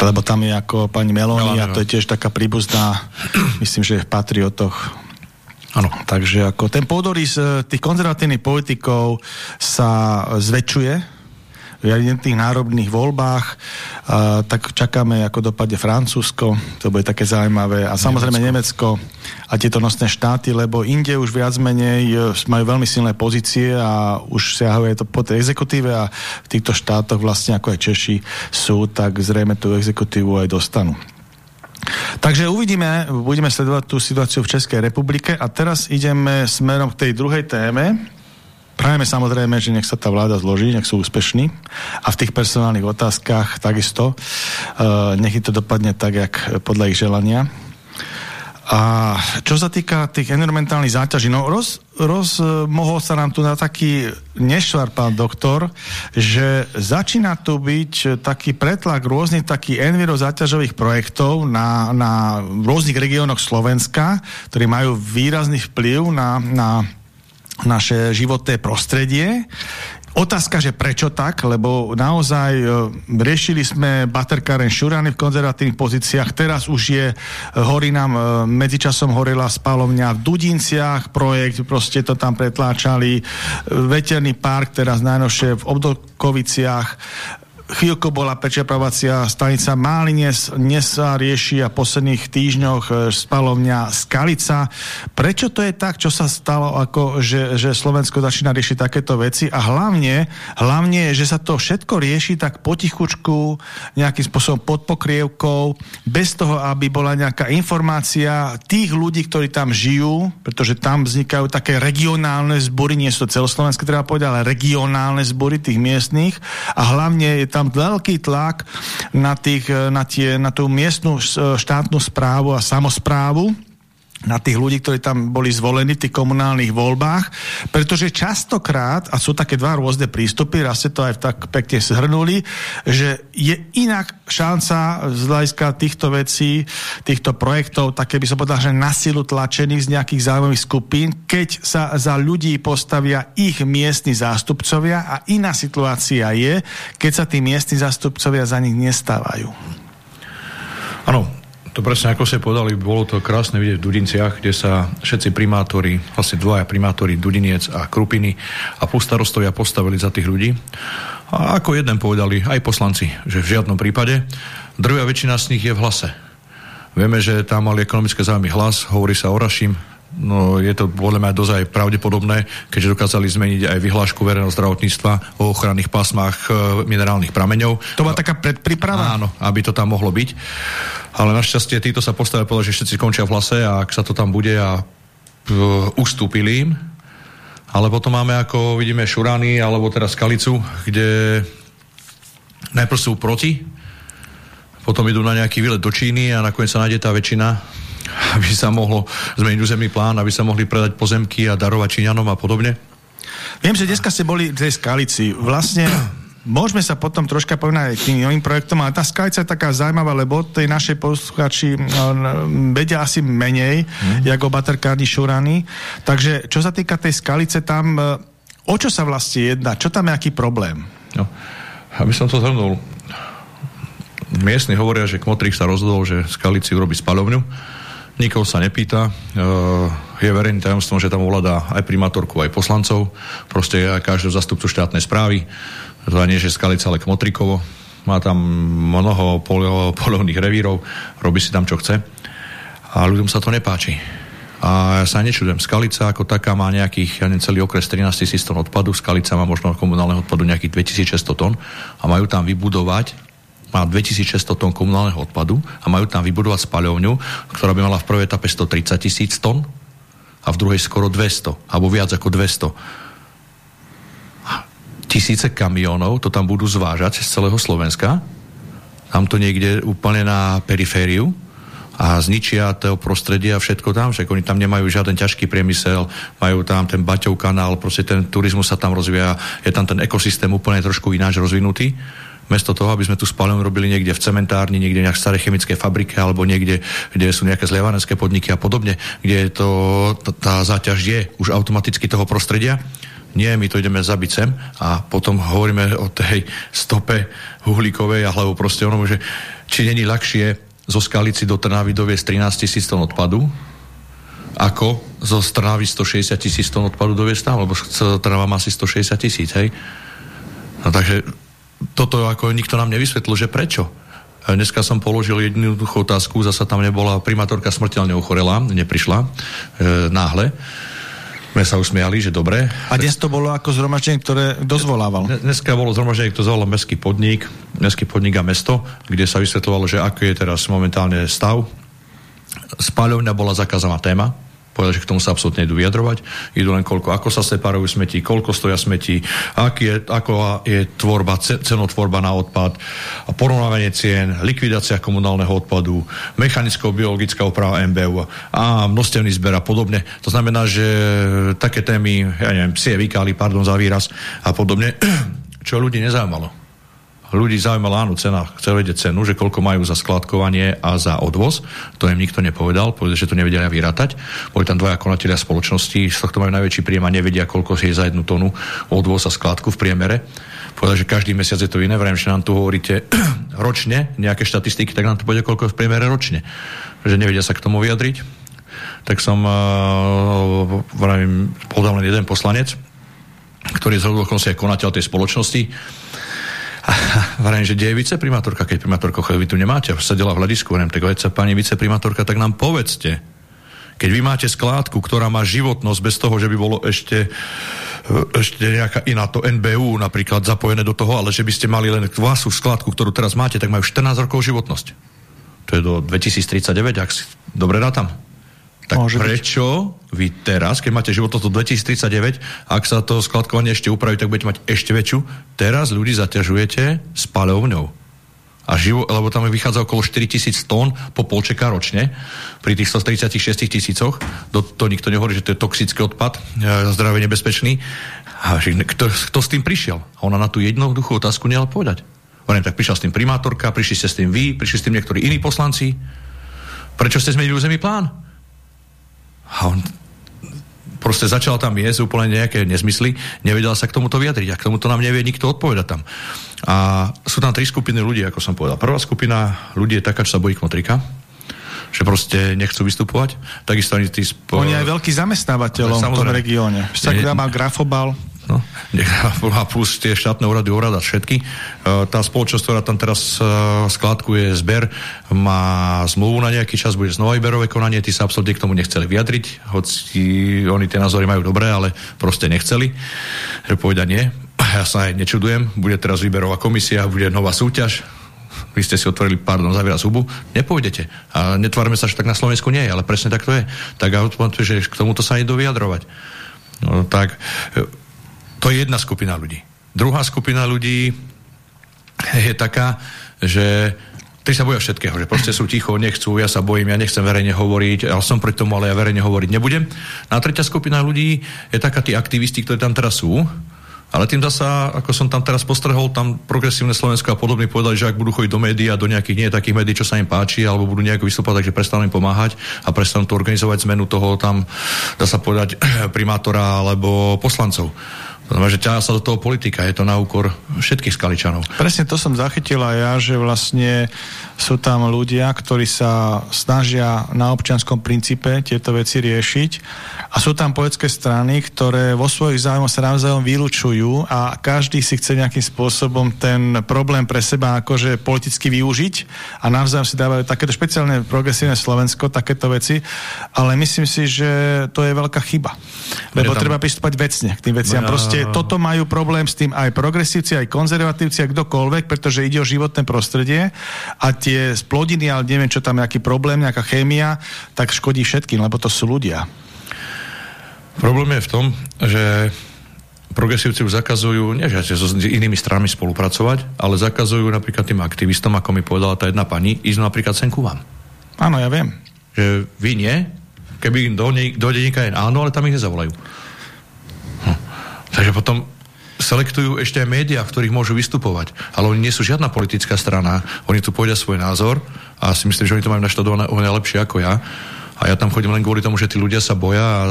lebo tam je ako pani Meloni a to je tiež taká príbuzná, myslím, že v patriotoch Áno. Takže ako ten pôdorys e, tých konzervatívnych politikov sa zväčšuje v jednotných národných voľbách, a, tak čakáme, ako dopadne Francúzsko, to bude také zaujímavé, a samozrejme Nemecko. Nemecko a tieto nosné štáty, lebo inde už viac menej e, majú veľmi silné pozície a už siahuje to po tej exekutíve a v týchto štátoch vlastne ako aj Češi sú, tak zrejme tú exekutívu aj dostanú. Takže uvidíme, budeme sledovať tú situáciu v Českej republike a teraz ideme smerom k tej druhej téme. Prajeme samozrejme, že nech sa tá vláda zloží, nech sú úspešní a v tých personálnych otázkach takisto uh, nech to dopadne tak, jak podľa ich želania. A čo sa týka tých environmentálnych záťaží, no roz, roz, mohol sa nám tu na taký nešvar, pán doktor, že začína tu byť taký pretlak rôznych takých enviro projektov na, na rôznych regiónoch Slovenska, ktorí majú výrazný vplyv na, na naše životné prostredie. Otázka, že prečo tak, lebo naozaj e, riešili sme baterkáren Šurany v konzervatívnych pozíciách, teraz už je, e, horí nám, e, medzičasom horela spalovňa v Dudinciach, projekt, proste to tam pretláčali, veterný park, teraz najnovšie v Obdokoviciach, chvíľko bola prečerpávacia stanica Málines, dnes sa rieši a posledných týždňoch e, spalovňa Skalica. Prečo to je tak, čo sa stalo, ako, že, že Slovensko začína riešiť takéto veci? A hlavne, hlavne je, že sa to všetko rieši tak potichučku, nejakým spôsobom pod pokrievkou, bez toho, aby bola nejaká informácia tých ľudí, ktorí tam žijú, pretože tam vznikajú také regionálne zbory, nie sú to celoslovenské, treba povedať, ale regionálne zbory tých miestných. A hlavne je tam veľký tlak na, tých, na, tie, na tú miestnú štátnu správu a samozprávu, na tých ľudí, ktorí tam boli zvolení v tých komunálnych voľbách, pretože častokrát, a sú také dva rôzne prístupy, raz ste to aj tak pekne zhrnuli, že je inak šanca z hľadiska týchto vecí, týchto projektov, také by som povedal, že na silu tlačených z nejakých zájmových skupín, keď sa za ľudí postavia ich miestni zástupcovia a iná situácia je, keď sa tí miestni zástupcovia za nich nestávajú. Áno, to presne ako ste povedali, bolo to krásne vidieť v Dudinciach, kde sa všetci primátori, vlastne dvaja primátori, Dudiniec a Krupiny a plus starostovia postavili za tých ľudí. A ako jeden povedali, aj poslanci, že v žiadnom prípade, drvia väčšina z nich je v hlase. Vieme, že tam mali ekonomické zájmy hlas, hovorí sa o Rašim, No, je to podľa mňa dosť aj pravdepodobné, keďže dokázali zmeniť aj vyhlášku verejného zdravotníctva o ochranných pásmach e, minerálnych prameňov. To bola taká predpríprava? Áno, aby to tam mohlo byť. Ale našťastie títo sa postavili povedať, že všetci končia v hlase a ak sa to tam bude a uh, ustúpili im. Ale potom máme, ako vidíme, Šurány alebo teraz Skalicu, kde najprv sú proti, potom idú na nejaký výlet do Číny a nakoniec sa nájde tá väčšina, aby sa mohlo zmeniť územný plán, aby sa mohli predať pozemky a darovať Číňanom a podobne? Viem, že dneska ste boli v tej skalici. Vlastne Môžeme sa potom troška povedať aj tým novým projektom, ale tá skalica je taká zaujímavá, lebo tej našej posluchači no, vedia asi menej, mm. ako baterkádi šurany. Takže čo sa týka tej skalice, tam e, o čo sa vlastne jedná? Čo tam je aký problém? No, aby som to zhrnul. Miestni hovoria, že Kmotrík sa rozhodol, že skalici urobí spalovňu nikoho sa nepýta. Eh, je verejným tajomstvom, že tam ovládá aj primátorku, aj poslancov. Proste je každého zastupcu štátnej správy. To nie, že Skalica, ale Kmotrikovo. Má tam mnoho polovných revírov, robí si tam, čo chce. A ľuďom sa to nepáči. A ja sa nečudujem. Skalica ako taká má nejakých, ja celý okres 13 tisíc tón odpadu, Skalica má možno komunálneho odpadu nejakých 2600 tón a majú tam vybudovať má 2600 tón komunálneho odpadu a majú tam vybudovať spaľovňu, ktorá by mala v prvej etape 130 tisíc tón a v druhej skoro 200, alebo viac ako 200. Tisíce kamionov to tam budú zvážať z celého Slovenska, tam to niekde úplne na perifériu a zničia to prostredie a všetko tam, však oni tam nemajú žiaden ťažký priemysel, majú tam ten Baťov kanál, proste ten turizmus sa tam rozvíja, je tam ten ekosystém úplne trošku ináč rozvinutý Mesto toho, aby sme tu spalom robili niekde v cementárni, niekde v nejak staré chemické fabrike alebo niekde, kde sú nejaké zliavanecké podniky a podobne, kde to, tá záťaž je už automaticky toho prostredia. Nie, my to ideme zabiť sem a potom hovoríme o tej stope uhlíkovej alebo proste ono, že či není ľahšie zo Skalici do Trnavy doviesť 13 tisíc tón odpadu, ako zo Trnavy 160 tisíc tón odpadu doviesť tam, lebo Trnava má asi 160 tisíc, hej. No takže toto ako nikto nám nevysvetlil, že prečo. Dneska som položil jednoduchú otázku, zasa tam nebola, primátorka smrteľne ochorela, neprišla e, náhle. My sa usmiali, že dobre. A dnes to bolo ako zhromaždenie, ktoré dozvolával? Dneska bolo zhromaždenie, ktoré zvolal Mestský podnik, Mestský podnik a mesto, kde sa vysvetľovalo, že ako je teraz momentálne stav. Spáľovňa bola zakázaná téma, povedať, že k tomu sa absolútne idú vyjadrovať. Idú len koľko, ako sa separujú smetí, koľko stoja smetí, aký je, ako je tvorba, cenotvorba na odpad, a porovnávanie cien, likvidácia komunálneho odpadu, mechanicko-biologická oprava MBU a množstevný zber a podobne. To znamená, že také témy, ja neviem, psie vykáli, pardon za výraz a podobne, čo ľudí nezaujímalo ľudí zaujímala, áno, cena, chceli vedieť cenu, že koľko majú za skladkovanie a za odvoz. To im nikto nepovedal, povedal, že to nevedia vyrátať. Boli tam dvaja konatelia spoločnosti, z tohto majú najväčší príjem a nevedia, koľko je za jednu tonu odvoz a skladku v priemere. Povedal, že každý mesiac je to iné, vrajím, že nám tu hovoríte ročne nejaké štatistiky, tak nám to bude koľko je v priemere ročne. Že nevedia sa k tomu vyjadriť. Tak som, uh, podal len jeden poslanec, ktorý je z aj konateľ tej spoločnosti a vrajím, že kde je viceprimátorka, keď primátorko vy tu nemáte, sedela v hľadisku, vrajím, tak sa pani viceprimátorka, tak nám povedzte, keď vy máte skládku, ktorá má životnosť bez toho, že by bolo ešte, ešte nejaká iná, to NBU napríklad zapojené do toho, ale že by ste mali len vašu skládku, ktorú teraz máte, tak majú 14 rokov životnosť. To je do 2039, ak si dobre rátam. Tak Môže prečo byť. vy teraz, keď máte životnosť do 2039, ak sa to skladkovanie ešte upraví, tak budete mať ešte väčšiu, teraz ľudí zaťažujete spaľovňou. A živo, lebo tam vychádza okolo 4000 tón po polčeka ročne, pri tých 136 tisícoch, to, to nikto nehovorí, že to je toxický odpad, e, zdravie nebezpečný. A že, kto, kto s tým prišiel? A ona na tú jednoduchú otázku nehal povedať. Ona tak prišla s tým primátorka, prišli ste s tým vy, prišli s tým niektorí iní poslanci. Prečo ste zmenili územný plán? A on proste začal tam jesť úplne nejaké nezmysly, nevedel sa k tomuto vyjadriť a k tomuto nám nevie nikto odpovedať tam. A sú tam tri skupiny ľudí, ako som povedal. Prvá skupina ľudí je taká, čo sa bojí kmotrika, že proste nechcú vystupovať. Takisto ani tí... Spo... Oni aj veľký zamestnávateľom v tom regióne. Má grafobal. No, a plus tie štátne úrady, úrada všetky. E, tá spoločnosť, ktorá tam teraz e, skladkuje zber, má zmluvu na nejaký čas, bude znova výberové konanie, tí sa absolútne k tomu nechceli vyjadriť, hoci oni tie názory majú dobré, ale proste nechceli, povedia nie. Ja sa aj nečudujem, bude teraz výberová komisia, bude nová súťaž, vy ste si otvorili, pardon, zaviera zubu, nepôjdete. A netvárme sa, že tak na Slovensku nie je, ale presne tak to je. Tak automaticky, že k tomuto sa idú vyjadrovať. No, tak to je jedna skupina ľudí. Druhá skupina ľudí je taká, že tí sa boja všetkého, že proste sú ticho, nechcú, ja sa bojím, ja nechcem verejne hovoriť, ja som pri tomu, ale ja verejne hovoriť nebudem. A tretia skupina ľudí je taká tí aktivisti, ktorí tam teraz sú, ale tým sa, ako som tam teraz postrehol, tam progresívne Slovensko a podobne povedali, že ak budú chodiť do médií a do nejakých nie takých médií, čo sa im páči, alebo budú nejako vystúpať, takže prestanú im pomáhať a prestanú tu organizovať zmenu toho tam, dá sa povedať, primátora alebo poslancov. Znamená, že ťaha sa do toho politika, je to na úkor všetkých skaličanov. Presne to som zachytila ja, že vlastne sú tam ľudia, ktorí sa snažia na občianskom princípe tieto veci riešiť a sú tam poetské strany, ktoré vo svojich zájmoch sa navzájom vylúčujú a každý si chce nejakým spôsobom ten problém pre seba akože politicky využiť a navzájom si dávajú takéto špeciálne progresívne Slovensko, takéto veci, ale myslím si, že to je veľká chyba. Lebo tam... treba pristúpať vecne k tým veciam. Proste toto majú problém s tým aj progresívci, aj konzervatívci, aj kdokoľvek, pretože ide o životné prostredie a tie splodiny, ale neviem, čo tam je, aký problém, nejaká chémia, tak škodí všetkým, lebo to sú ľudia. Problém je v tom, že progresívci už zakazujú, nie že so inými stranami spolupracovať, ale zakazujú napríklad tým aktivistom, ako mi povedala tá jedna pani, ísť napríklad sem ku vám. Áno, ja viem. Že vy nie, keby do, do denníka áno, ale tam ich nezavolajú. Takže potom selektujú ešte aj médiá, v ktorých môžu vystupovať. Ale oni nie sú žiadna politická strana. Oni tu povedia svoj názor a si myslím, že oni to majú naštudované oveľa lepšie ako ja. A ja tam chodím len kvôli tomu, že tí ľudia sa boja a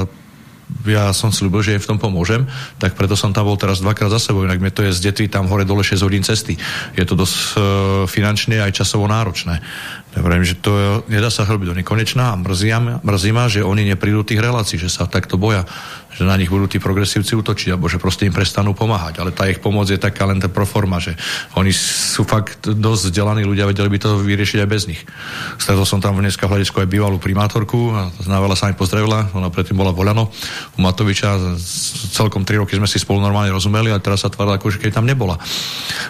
ja som slúbil, že im v tom pomôžem, tak preto som tam bol teraz dvakrát za sebou, inak mi to je z detvy tam hore dole 6 hodín cesty. Je to dosť uh, finančne aj časovo náročné. Hovorím, že to nedá sa robiť do nekonečná a mrzí, mrzí ma, že oni neprídu tých relácií, že sa takto boja, že na nich budú tí progresívci útočiť, alebo že proste im prestanú pomáhať. Ale tá ich pomoc je taká len tá proforma, že oni sú fakt dosť vzdelaní ľudia, vedeli by to vyriešiť aj bez nich. Stretol som tam dneska v hľadisku aj bývalú primátorku a znávala sa mi pozdravila, ona predtým bola Voľano u Matoviča, celkom tri roky sme si spolu normálne rozumeli a teraz sa tvárila ako, že keď tam nebola.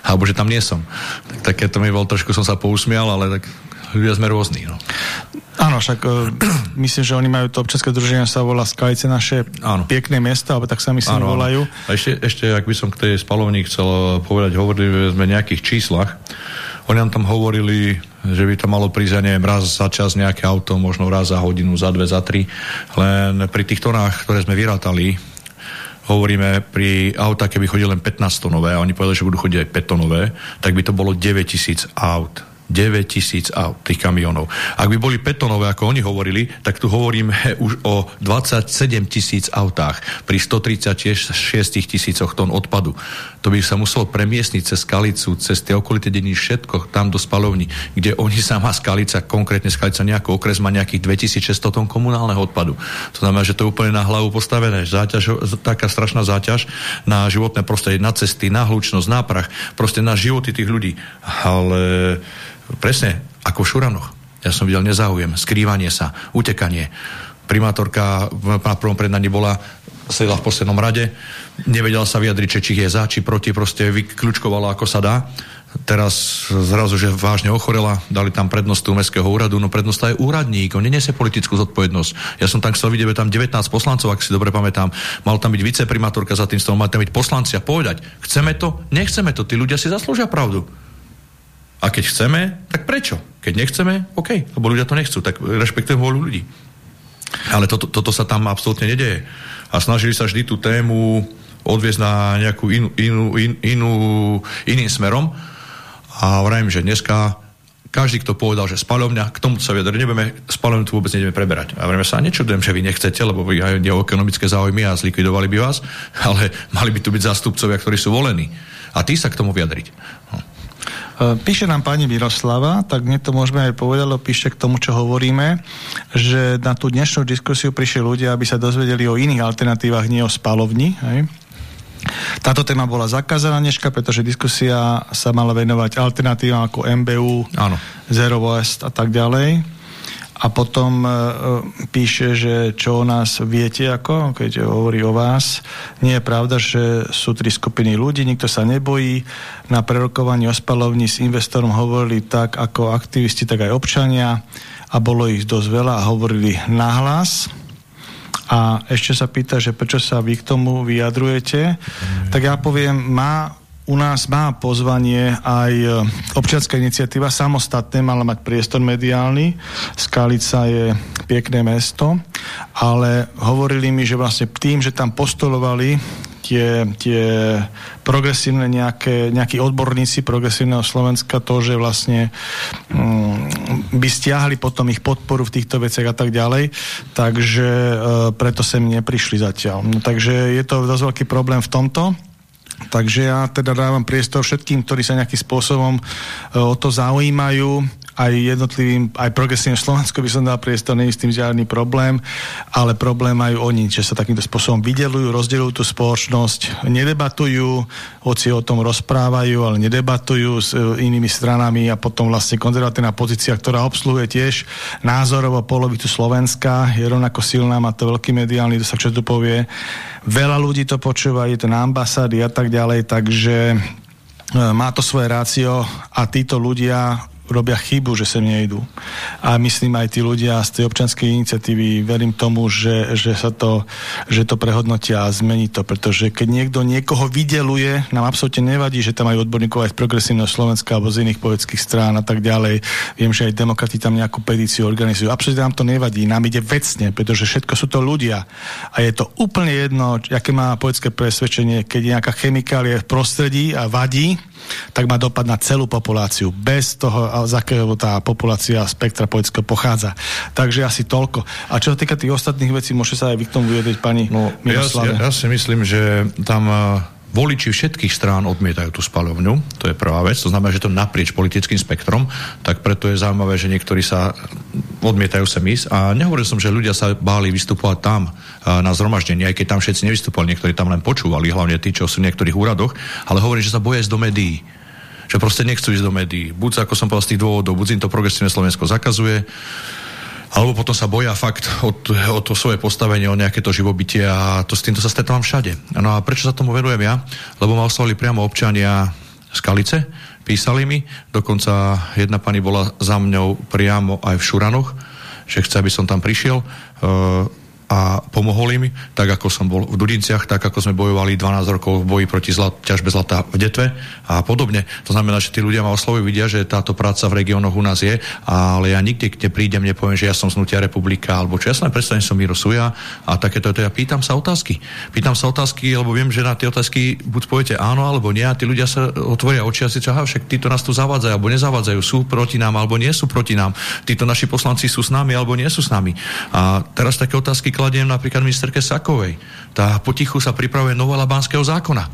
Alebo že tam nie som. Tak také to mi bol, trošku som sa pousmial, ale tak ľudia sme rôzni. No. Áno, však uh, myslím, že oni majú to občanské združenie, sa volá Skalice naše áno. pekné miesto, alebo tak sa myslím áno, volajú. A ešte, ešte, ak by som k tej spalovni chcel povedať, hovorili sme o nejakých číslach. Oni nám tam hovorili, že by to malo prísť, neviem, raz za čas nejaké auto, možno raz za hodinu, za dve, za tri. Len pri tých tonách, ktoré sme vyrátali, hovoríme pri auta, keby chodili len 15 tonové a oni povedali, že budú chodiť aj 5 tonové, tak by to bolo 9000 aut 9 tisíc aut, tých kamionov. Ak by boli petonové, ako oni hovorili, tak tu hovoríme už o 27 tisíc autách pri 136 tisícoch tón odpadu. To by sa muselo premiesniť cez Skalicu, cez tie okolité dení, všetko tam do spalovní, kde oni sama Skalica, konkrétne Skalica nejaký okres má nejakých 2600 tón komunálneho odpadu. To znamená, že to je úplne na hlavu postavené. Záťaž, taká strašná záťaž na životné prostredie, na cesty, na hlučnosť, na prach, proste na životy tých ľudí. Ale presne ako v Šuranoch. Ja som videl nezáujem, skrývanie sa, utekanie. Primátorka na prvom prednaní bola, sedela v poslednom rade, nevedela sa vyjadriť, či, či je za, či proti, proste vykľúčkovala, ako sa dá. Teraz zrazu, že vážne ochorela, dali tam prednosť mestského úradu, no prednosť je úradník, on neniesie politickú zodpovednosť. Ja som tam chcel vidieť, tam 19 poslancov, ak si dobre pamätám, mal tam byť viceprimátorka za tým stolom, mal tam byť poslanci a povedať, chceme to, nechceme to, tí ľudia si zaslúžia pravdu. A keď chceme, tak prečo? Keď nechceme, OK, lebo ľudia to nechcú, tak rešpektujem vôľu ľudí. Ale toto, toto sa tam absolútne nedeje. A snažili sa vždy tú tému odviezť na nejakú inú, inú, in, inú, iným smerom. A vrajím, že dneska každý, kto povedal, že spalovňa, k tomu sa vyjadri, nebudeme, spalovňu tu vôbec nejdeme preberať. A vrejme sa nečudujem, že vy nechcete, lebo vy aj ekonomické záujmy a zlikvidovali by vás, ale mali by tu byť zástupcovia, ktorí sú volení. A tí sa k tomu vyjadriť. No. E, píše nám pani Miroslava, tak mne to môžeme aj povedať, lebo píše k tomu, čo hovoríme, že na tú dnešnú diskusiu prišli ľudia, aby sa dozvedeli o iných alternatívach, nie o spalovni. Hej? Táto téma bola zakázaná dneška, pretože diskusia sa mala venovať alternatívam ako MBU, Áno. Zero West a tak ďalej. A potom e, e, píše, že čo o nás viete ako, keď hovorí o vás. Nie je pravda, že sú tri skupiny ľudí, nikto sa nebojí. Na prerokovaní o spalovni s investorom hovorili tak ako aktivisti, tak aj občania a bolo ich dosť veľa a hovorili nahlas a ešte sa pýta, že prečo sa vy k tomu vyjadrujete, mm. tak ja poviem, má u nás má pozvanie aj e, občianská iniciatíva, samostatné, mala mať priestor mediálny. Skalica je pekné mesto, ale hovorili mi, že vlastne tým, že tam postolovali tie, tie progresívne nejaké, nejakí odborníci progresívneho Slovenska to, že vlastne mm, by stiahli potom ich podporu v týchto veciach a tak ďalej, takže e, preto sem neprišli zatiaľ. No, takže je to dosť veľký problém v tomto. Takže ja teda dávam priestor všetkým, ktorí sa nejakým spôsobom e, o to zaujímajú aj jednotlivým, aj progresívne Slovensko by som dal priestor, nie s tým žiadny problém, ale problém majú oni, že sa takýmto spôsobom vydelujú, rozdelujú tú spoločnosť, nedebatujú, hoci o tom rozprávajú, ale nedebatujú s e, inými stranami a potom vlastne konzervatívna pozícia, ktorá obsluhuje tiež názorovo polovicu Slovenska, je rovnako silná, má to veľký mediálny dosah, čo tu povie. Veľa ľudí to počúva, je to na ambasády a tak ďalej, takže e, má to svoje rácio a títo ľudia robia chybu, že sem nejdu. A myslím aj tí ľudia z tej občanskej iniciatívy, verím tomu, že, že sa to, že to prehodnotia a zmení to, pretože keď niekto niekoho vydeluje, nám absolútne nevadí, že tam majú odborníkov aj z progresívneho Slovenska alebo z iných politických strán a tak ďalej. Viem, že aj demokrati tam nejakú petíciu organizujú. Absolútne nám to nevadí, nám ide vecne, pretože všetko sú to ľudia. A je to úplne jedno, aké má politické presvedčenie, keď nejaká chemikália v prostredí a vadí, tak má dopad na celú populáciu, bez toho, z akého tá populácia spektra politického pochádza. Takže asi toľko. A čo sa týka tých ostatných vecí, môže sa aj vy k tomu vyjadriť, pani no, ja, ja, ja si myslím, že tam voliči všetkých strán odmietajú tú spalovňu, to je prvá vec, to znamená, že to naprieč politickým spektrom, tak preto je zaujímavé, že niektorí sa odmietajú sem ísť. A nehovoril som, že ľudia sa báli vystupovať tam na zhromaždení, aj keď tam všetci nevystupovali, niektorí tam len počúvali, hlavne tí, čo sú v niektorých úradoch, ale hovorí, že sa boja ísť do médií. Že proste nechcú ísť do médií. Buď, ako som povedal, z tých dôvodov, buď im to progresívne Slovensko zakazuje, alebo potom sa boja fakt o, o to svoje postavenie, o nejaké to živobytie a to s týmto sa stretávam všade. No a prečo sa tomu venujem ja? Lebo ma oslovili priamo občania z Kalice, písali mi, dokonca jedna pani bola za mňou priamo aj v Šuranoch, že chce, aby som tam prišiel. Uh, a pomohol im, tak ako som bol v Dudinciach, tak ako sme bojovali 12 rokov v boji proti zlat, ťažbe zlata v Detve a podobne. To znamená, že tí ľudia ma oslovujú, vidia, že táto práca v regiónoch u nás je, ale ja nikde, kde prídem, nepoviem, že ja som znutia republika, alebo čo ja sa predstavím, som Miro Suja a takéto to ja pýtam sa otázky. Pýtam sa otázky, lebo viem, že na tie otázky buď poviete áno alebo nie a tí ľudia sa otvoria oči a si aha, však títo nás tu zavádzajú alebo nezavádzajú, sú proti nám alebo nie sú proti nám. Títo naši poslanci sú s nami alebo nie sú s nami. A teraz také otázky kladiem napríklad ministerke Sakovej. Tá potichu sa pripravuje novela Banského zákona.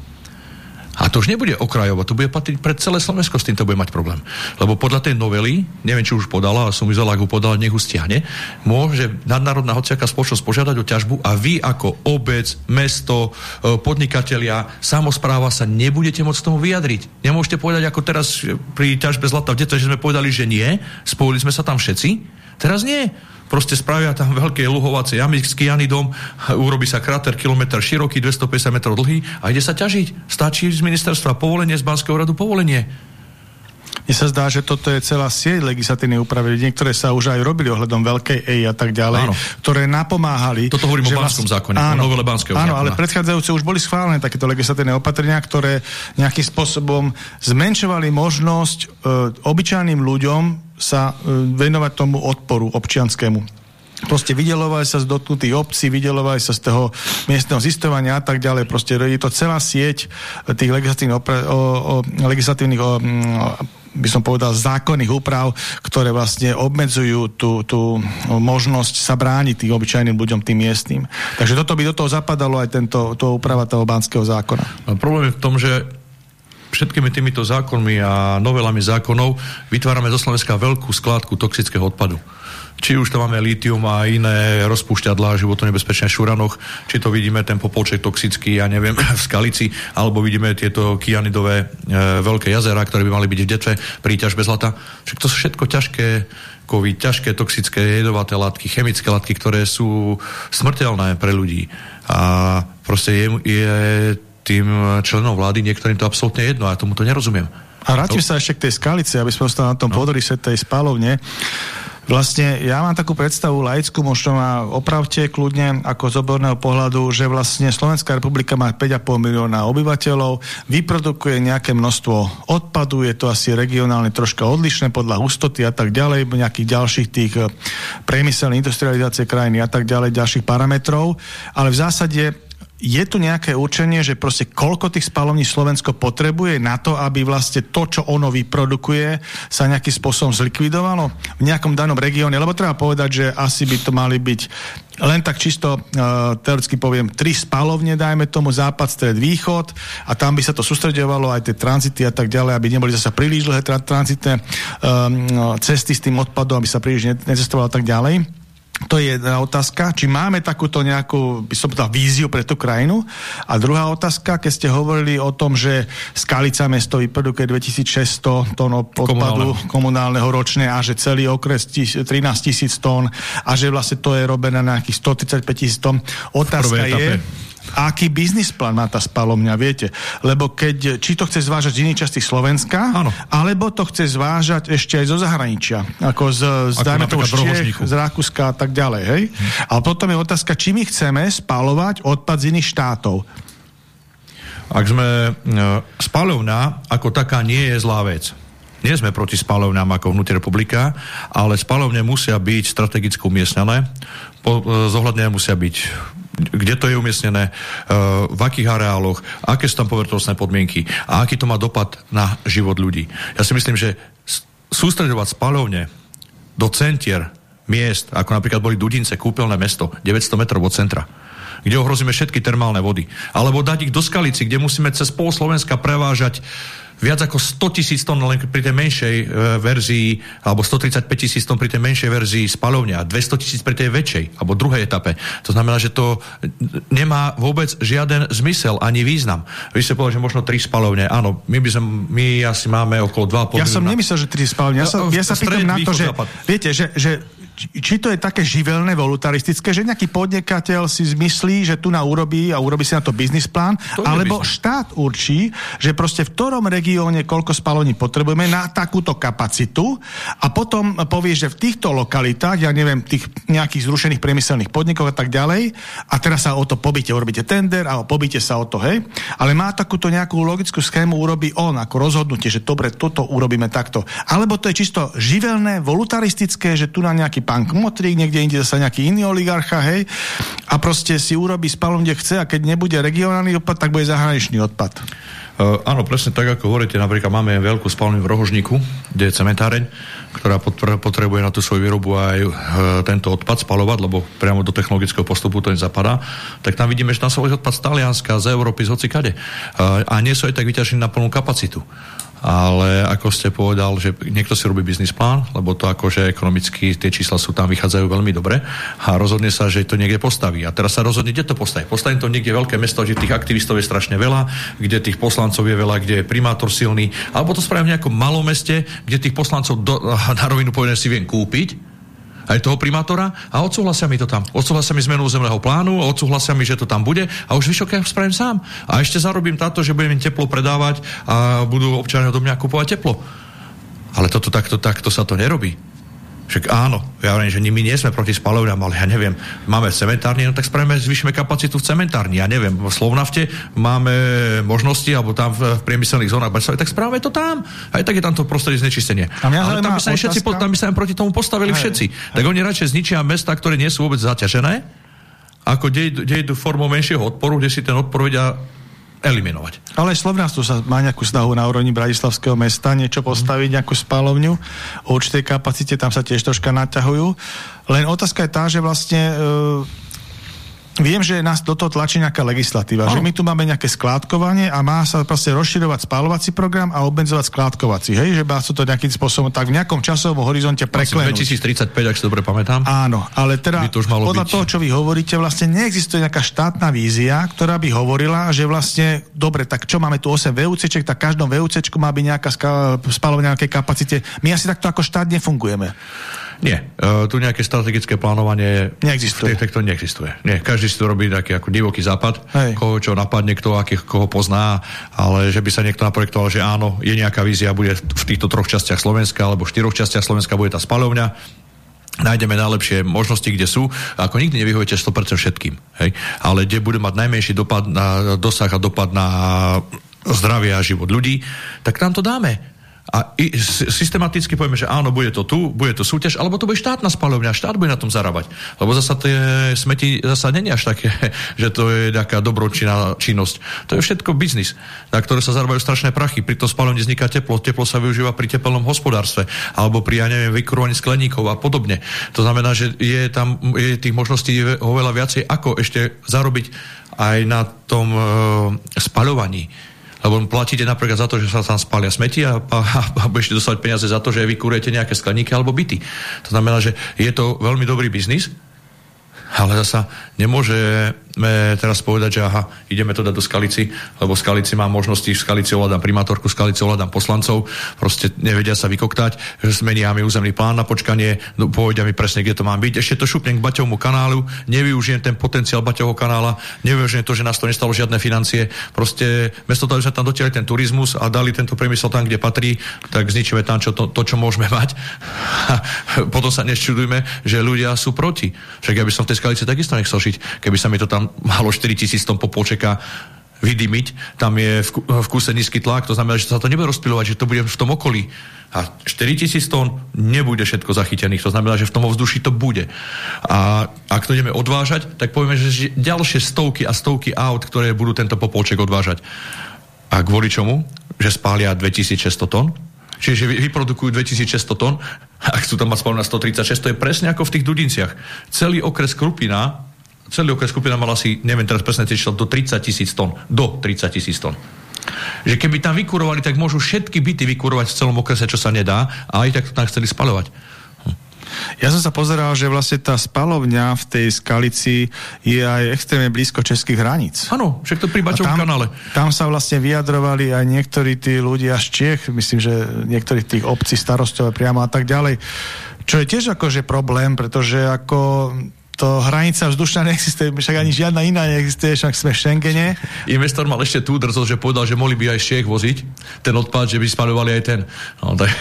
A to už nebude okrajovo, to bude patriť pre celé Slovensko, s týmto bude mať problém. Lebo podľa tej novely, neviem, či už podala, ale som vyzval, ak ho podala, nech ho stiahne, môže nadnárodná hociaká spoločnosť požiadať o ťažbu a vy ako obec, mesto, e, podnikatelia, samozpráva sa nebudete môcť tomu vyjadriť. Nemôžete povedať, ako teraz pri ťažbe zlata v Detre, že sme povedali, že nie, spojili sme sa tam všetci, teraz nie proste spravia tam veľké luhovacie jamy s kianidom, urobí sa kráter kilometr široký, 250 metrov dlhý a ide sa ťažiť. Stačí z ministerstva povolenie, z Banského radu povolenie. Mne sa zdá, že toto je celá sieť legislatívnej úpravy. Niektoré sa už aj robili ohľadom veľkej EI a tak ďalej, áno. ktoré napomáhali. Toto hovorím o Banskom zákone, áno, o novele Banského áno, zákona. ale predchádzajúce už boli schválené takéto legislatívne opatrenia, ktoré nejakým spôsobom zmenšovali možnosť e, obyčajným ľuďom sa e, venovať tomu odporu občianskému. Proste vydelovali sa z dotknutých obcí, vydelovali sa z toho miestneho zistovania a tak ďalej. Proste je to celá sieť tých legislatívnych, opra- o, o, legislatívnych o, by som povedal, zákonných úprav, ktoré vlastne obmedzujú tú, tú možnosť sa brániť tým obyčajným ľuďom, tým miestnym. Takže toto by do toho zapadalo aj tento, to úprava toho banského zákona. A problém je v tom, že všetkými týmito zákonmi a novelami zákonov vytvárame zo Slovenska veľkú skládku toxického odpadu či už tam máme litium a iné rozpúšťadlá životno nebezpečné v šuranoch, či to vidíme ten popolček toxický, ja neviem, v skalici, alebo vidíme tieto kianidové e, veľké jazera, ktoré by mali byť v detve pri ťažbe zlata. Však to sú všetko ťažké kovy, ťažké toxické jedovaté látky, chemické látky, ktoré sú smrteľné pre ľudí. A proste je, je tým členom vlády niektorým to absolútne jedno a tomu to nerozumiem. A vrátim sa ešte k tej skalici, aby sme ostali na tom no. podrise tej spálovne. Vlastne ja mám takú predstavu laickú, možno ma opravte kľudne ako z oborného pohľadu, že vlastne Slovenská republika má 5,5 milióna obyvateľov, vyprodukuje nejaké množstvo odpadu, je to asi regionálne troška odlišné podľa hustoty a tak ďalej, nejakých ďalších tých eh, priemyselných industrializácie krajiny a tak ďalej, ďalších parametrov, ale v zásade je tu nejaké určenie, že proste koľko tých spalovní Slovensko potrebuje na to, aby vlastne to, čo ono vyprodukuje, sa nejakým spôsobom zlikvidovalo v nejakom danom regióne? Lebo treba povedať, že asi by to mali byť len tak čisto uh, teoreticky poviem, tri spalovne, dajme tomu západ, stred, východ a tam by sa to sústredovalo aj tie tranzity a tak ďalej, aby neboli zase príliš dlhé tra tranzitné um, cesty s tým odpadom, aby sa príliš necestovalo a tak ďalej. To je jedna otázka, či máme takúto nejakú, by som povedal, víziu pre tú krajinu. A druhá otázka, keď ste hovorili o tom, že Skalica mesto vyprodukuje 2600 tón odpadu komunálneho ročne a že celý okres 13 tisíc tón a že vlastne to je robené na nejakých 135 tisíc tón. Otázka je, aký biznis plán má tá spalovňa, viete? Lebo keď, či to chce zvážať z iných častí Slovenska, ano. alebo to chce zvážať ešte aj zo zahraničia, ako z, z, dajme tomu Čech, z Rakúska a tak ďalej, hej? Hm. Ale potom je otázka, či my chceme spalovať odpad z iných štátov. Ak sme, e, spalovňa ako taká nie je zlá vec. Nie sme proti spalovňam ako vnútri republika, ale spalovne musia byť strategicky umiestnené, po, e, zohľadne musia byť kde to je umiestnené, e, v akých areáloch, aké sú tam povrtnostné podmienky a aký to má dopad na život ľudí. Ja si myslím, že sústredovať spalovne do centier miest, ako napríklad boli Dudince, kúpeľné mesto, 900 metrov od centra, kde ohrozíme všetky termálne vody. Alebo dať ich do Skalici, kde musíme cez pol Slovenska prevážať viac ako 100 tisíc tón len pri tej menšej e, verzii, alebo 135 tisíc tón pri tej menšej verzii spalovňa, 200 tisíc pri tej väčšej, alebo druhej etape. To znamená, že to nemá vôbec žiaden zmysel ani význam. Vy ste povedali, že možno tri spalovne. Áno, my by sme, my asi máme okolo 2,5 Ja som nemyslel, že tri spalovne. Ja, sa, ja sa pýtam na to, že, viete, že, že či to je také živelné, voluntaristické, že nejaký podnikateľ si zmyslí, že tu na urobí a urobí si na to biznis plán, to alebo biznis. štát určí, že proste v ktorom regióne koľko spaloní potrebujeme na takúto kapacitu a potom povie, že v týchto lokalitách, ja neviem, tých nejakých zrušených priemyselných podnikov a tak ďalej, a teraz sa o to pobyte, urobíte tender a pobyte sa o to, hej, ale má takúto nejakú logickú schému, urobí on ako rozhodnutie, že dobre, toto urobíme takto. Alebo to je čisto živelné, voluntaristické, že tu na nejaký pán Kmotrík, niekde inde sa nejaký iný oligarcha, hej, a proste si urobí spalom, kde chce a keď nebude regionálny odpad, tak bude zahraničný odpad. Uh, áno, presne tak, ako hovoríte, napríklad máme veľkú spalňu v Rohožníku, kde je cementáreň, ktorá potrebuje na tú svoju výrobu aj uh, tento odpad spalovať, lebo priamo do technologického postupu to nezapadá, tak tam vidíme, že tam sa odpad z Talianska, z Európy, z hocikade. Uh, a nie sú aj tak vyťažení na plnú kapacitu ale ako ste povedal, že niekto si robí biznis plán, lebo to akože ekonomicky tie čísla sú tam, vychádzajú veľmi dobre a rozhodne sa, že to niekde postaví. A teraz sa rozhodne, kde to postaví. Postavím to niekde veľké mesto, kde tých aktivistov je strašne veľa, kde tých poslancov je veľa, kde je primátor silný, alebo to spravím v nejakom malom meste, kde tých poslancov do, na rovinu povedané si viem kúpiť, aj toho primátora a odsúhlasia mi to tam. Odsúhlasia mi zmenu územného plánu, odsúhlasia mi, že to tam bude a už vyššie ja spravím sám. A ešte zarobím táto, že budem im teplo predávať a budú občania do mňa kupovať teplo. Ale toto takto, takto sa to nerobí. Však áno, ja hovorím, že my nie sme proti spalovňam, ale ja neviem, máme cementárny, no tak spravíme, zvyšíme kapacitu v cementárni, ja neviem, v Slovnafte máme možnosti, alebo tam v, v priemyselných zónach, tak spravíme to tam. Aj tak je tam to prostredie znečistenie. Ale tam by, sa všetci, tam by sa proti tomu postavili hej, všetci. Hej. Tak oni radšej zničia mesta, ktoré nie sú vôbec zaťažené, ako kde idú formou menšieho odporu, kde si ten odpor vedia eliminovať. Ale Slovnastu sa má nejakú snahu na úrovni Bratislavského mesta niečo postaviť, nejakú spálovňu o určitej kapacite, tam sa tiež troška naťahujú. Len otázka je tá, že vlastne e, viem, že nás do toho tlačí nejaká legislatíva, ano. že my tu máme nejaké skládkovanie a má sa proste rozširovať spálovací program a obmedzovať skládkovací, hej, že má sa to nejakým spôsobom tak v nejakom časovom horizonte preklenúť. 2035, ak si dobre pamätám. Áno, ale teda to podľa byť. toho, čo vy hovoríte, vlastne neexistuje nejaká štátna vízia, ktorá by hovorila, že vlastne, dobre, tak čo máme tu 8 VUCček, tak každom VUCčku má byť nejaká spálovania nejakej kapacite. My asi takto ako štát nefungujeme. Nie, uh, tu nejaké strategické plánovanie neexistuje. V to neexistuje. Nie, každý si to robí taký ako divoký západ, Hej. koho čo napadne, kto aký, koho pozná, ale že by sa niekto naprojektoval, že áno, je nejaká vízia, bude v týchto troch častiach Slovenska alebo štyroch častiach Slovenska bude tá spalovňa, nájdeme najlepšie možnosti, kde sú. Ako nikdy nevyhujete 100% všetkým, hej? ale kde bude mať najmenší dopad na dosah a dopad na zdravie a život ľudí, tak tam to dáme a systematicky povieme, že áno, bude to tu, bude to súťaž, alebo to bude štátna spalovňa, štát bude na tom zarábať. Lebo zasa tie smeti zasa není až také, že to je nejaká dobročinná činnosť. To je všetko biznis, na ktoré sa zarábajú strašné prachy. Pri tom spalovni vzniká teplo, teplo sa využíva pri teplnom hospodárstve, alebo pri, ja neviem, vykurovaní skleníkov a podobne. To znamená, že je tam je tých možností oveľa viacej, ako ešte zarobiť aj na tom e, spaľovaní lebo platíte napríklad za to, že sa tam spália smeti a, a, a budete dostať peniaze za to, že vykurujete nejaké skleníky alebo byty. To znamená, že je to veľmi dobrý biznis, ale zasa nemôže teraz povedať, že aha, ideme to dať do Skalici, lebo Skalici má možnosti, v Skalici ovládam primátorku, v Skalici ovládam poslancov, proste nevedia sa vykoktať, že zmenia mi územný plán na počkanie, no, povedia mi presne, kde to mám byť. Ešte to šupnem k Baťovmu kanálu, nevyužijem ten potenciál Baťovho kanála, nevyužijem to, že nás to nestalo žiadne financie. Proste, mesto toho, že sme tam dotiahli ten turizmus a dali tento priemysel tam, kde patrí, tak zničíme tam čo, to, to, čo môžeme mať. A potom sa neščudujme, že ľudia sú proti. Však ja by som v tej Skalici takisto nechcel žiť, keby sa mi to tam malo 4000 tón popolčeka vydymiť, tam je v, v kúse nízky tlak, to znamená, že sa to nebude rozpilovať, že to bude v tom okolí. A 4000 tón nebude všetko zachytených, to znamená, že v tom ovzduší to bude. A ak to ideme odvážať, tak povieme, že ďalšie stovky a stovky aut, ktoré budú tento popolček odvážať. A kvôli čomu? Že spália 2600 tón? Čiže vyprodukujú 2600 tón, ak sú tam mať na 136, to je presne ako v tých Dudinciach. Celý okres Krupina celý okres skupina mala asi, neviem teraz presne číslo, do 30 tisíc tón. Do 30 tisíc tón. Že keby tam vykurovali, tak môžu všetky byty vykurovať v celom okrese, čo sa nedá, a aj tak to tam chceli spalovať. Hm. Ja som sa pozeral, že vlastne tá spalovňa v tej skalici je aj extrémne blízko českých hraníc. Áno, však to pri Bačovom kanále. Tam sa vlastne vyjadrovali aj niektorí tí ľudia z Čech, myslím, že niektorých tých obcí starostové priamo a tak ďalej. Čo je tiež akože problém, pretože ako to hranica vzdušná neexistuje, však ani žiadna iná neexistuje, však sme v Schengene. Investor mal ešte tú drzosť, že povedal, že mohli by aj Čech voziť ten odpad, že by spalovali aj ten. No, tak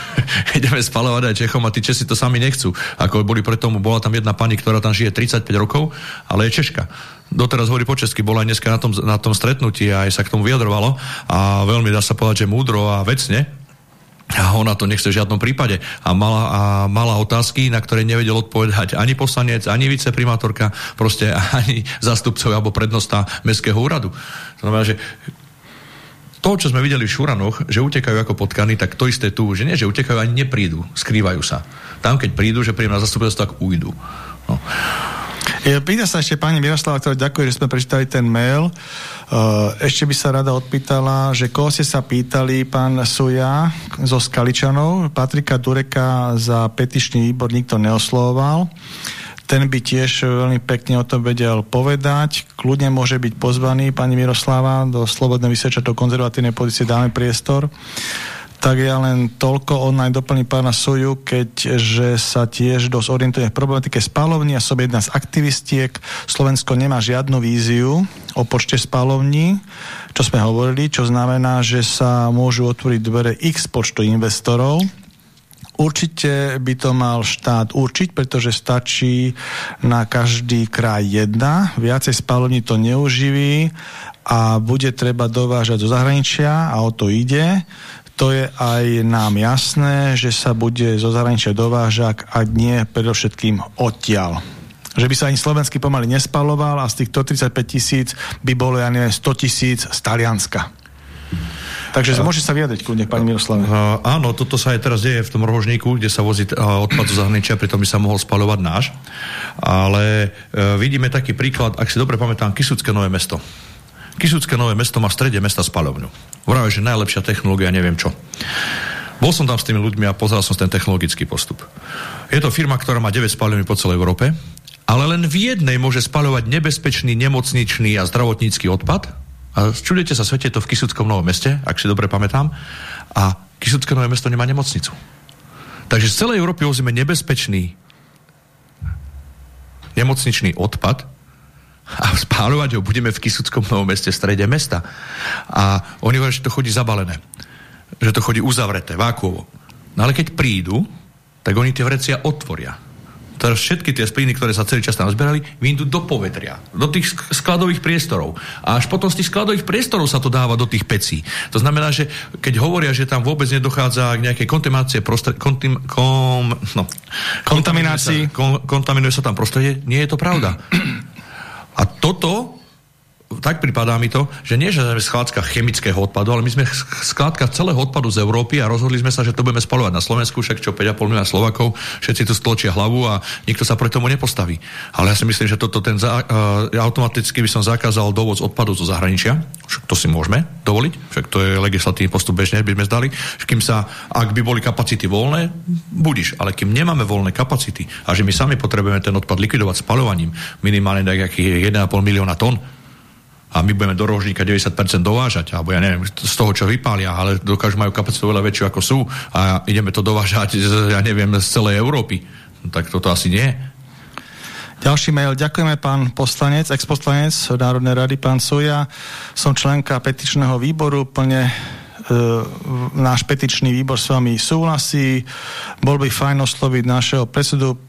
ideme spalovať aj Čechom a tí Česi to sami nechcú. Ako boli pre tomu, bola tam jedna pani, ktorá tam žije 35 rokov, ale je Češka doteraz hovorí po česky, bola aj dneska na tom, na tom stretnutí a aj sa k tomu vyjadrovalo a veľmi dá sa povedať, že múdro a vecne, a ona to nechce v žiadnom prípade. A mala, a mala otázky, na ktoré nevedel odpovedať ani poslanec, ani viceprimátorka, proste ani zastupcov alebo prednosta Mestského úradu. To znamená, že to, čo sme videli v Šuranoch, že utekajú ako potkany, tak to isté tu, že nie, že utekajú ani neprídu, skrývajú sa. Tam, keď prídu, že príjem na zastupiteľstvo, tak ujdu. No. Pýta sa ešte pani Miroslava, ktorá ďakuje, že sme prečítali ten mail. Uh, ešte by sa rada odpýtala, že koho ste sa pýtali, pán Suja zo Skaličanov, Patrika Dureka za petičný výbor nikto neoslovoval. Ten by tiež veľmi pekne o tom vedel povedať. Kľudne môže byť pozvaný pani Miroslava do Slobodného vysvedča do konzervatívnej pozície dáme priestor. Tak ja len toľko on aj doplní pána Soju, keďže sa tiež dosť orientuje v problematike spálovní a som jedna z aktivistiek. Slovensko nemá žiadnu víziu o počte spálovní, čo sme hovorili, čo znamená, že sa môžu otvoriť dvere x počtu investorov, Určite by to mal štát určiť, pretože stačí na každý kraj jedna. Viacej spálovní to neuživí a bude treba dovážať zo zahraničia a o to ide to je aj nám jasné, že sa bude zo zahraničia dovážať, ak nie predovšetkým odtiaľ. Že by sa ani slovenský pomaly nespaloval a z tých 135 tisíc by bolo, ja neviem, 100 tisíc z Talianska. Takže môže sa vyjadriť kľudne, pani Miroslav. Uh, áno, toto sa aj teraz deje v tom rožníku, kde sa vozí odpad zo zahraničia, pritom by sa mohol spalovať náš. Ale uh, vidíme taký príklad, ak si dobre pamätám, Kisucké nové mesto. Kisucké nové mesto má v strede mesta spalovňu. Vravé, že najlepšia technológia, neviem čo. Bol som tam s tými ľuďmi a pozeral som ten technologický postup. Je to firma, ktorá má 9 spalovní po celej Európe, ale len v jednej môže spaľovať nebezpečný nemocničný a zdravotnícky odpad. A čudujete sa svete to v Kisuckom novom meste, ak si dobre pamätám. A Kisucké nové mesto nemá nemocnicu. Takže z celej Európy vozíme nebezpečný nemocničný odpad a spáľovať ho budeme v Kisuckom novom meste, v strede mesta. A oni hovoria, že to chodí zabalené že to chodí uzavreté, vákuovo. No ale keď prídu, tak oni tie vrecia otvoria. Teraz všetky tie splíny, ktoré sa celý čas tam zberali, vyjdú do povetria, do tých skladových priestorov. A až potom z tých skladových priestorov sa to dáva do tých pecí. To znamená, že keď hovoria, že tam vôbec nedochádza k nejakej kontaminácie kontim, kom, no, kontaminácii, kontaminuje sa, kontaminuje sa tam prostredie, nie je to pravda. A toto tak pripadá mi to, že nie, že sme skládka chemického odpadu, ale my sme skládka celého odpadu z Európy a rozhodli sme sa, že to budeme spalovať na Slovensku, však čo 5,5 milióna Slovakov, všetci tu stločia hlavu a nikto sa pre tomu nepostaví. Ale ja si myslím, že toto ten za, uh, automaticky by som zakázal dovoz odpadu zo zahraničia, však to si môžeme dovoliť, však to je legislatívny postup bežne, by sme zdali, kým sa, ak by boli kapacity voľné, budiš, ale kým nemáme voľné kapacity a že my sami potrebujeme ten odpad likvidovať spalovaním minimálne nejakých 1,5 milióna tón, a my budeme do rožníka 90% dovážať, alebo ja neviem, z toho, čo vypália, ale dokážu majú kapacitu veľa väčšiu ako sú a ideme to dovážať, z, ja neviem, z celej Európy. Tak toto asi nie. Ďalší mail. Ďakujeme pán poslanec, ex-poslanec Národnej rady, pán Soja. Som členka petičného výboru, plne e, náš petičný výbor s vami súhlasí. Bol by fajn osloviť našeho predsedu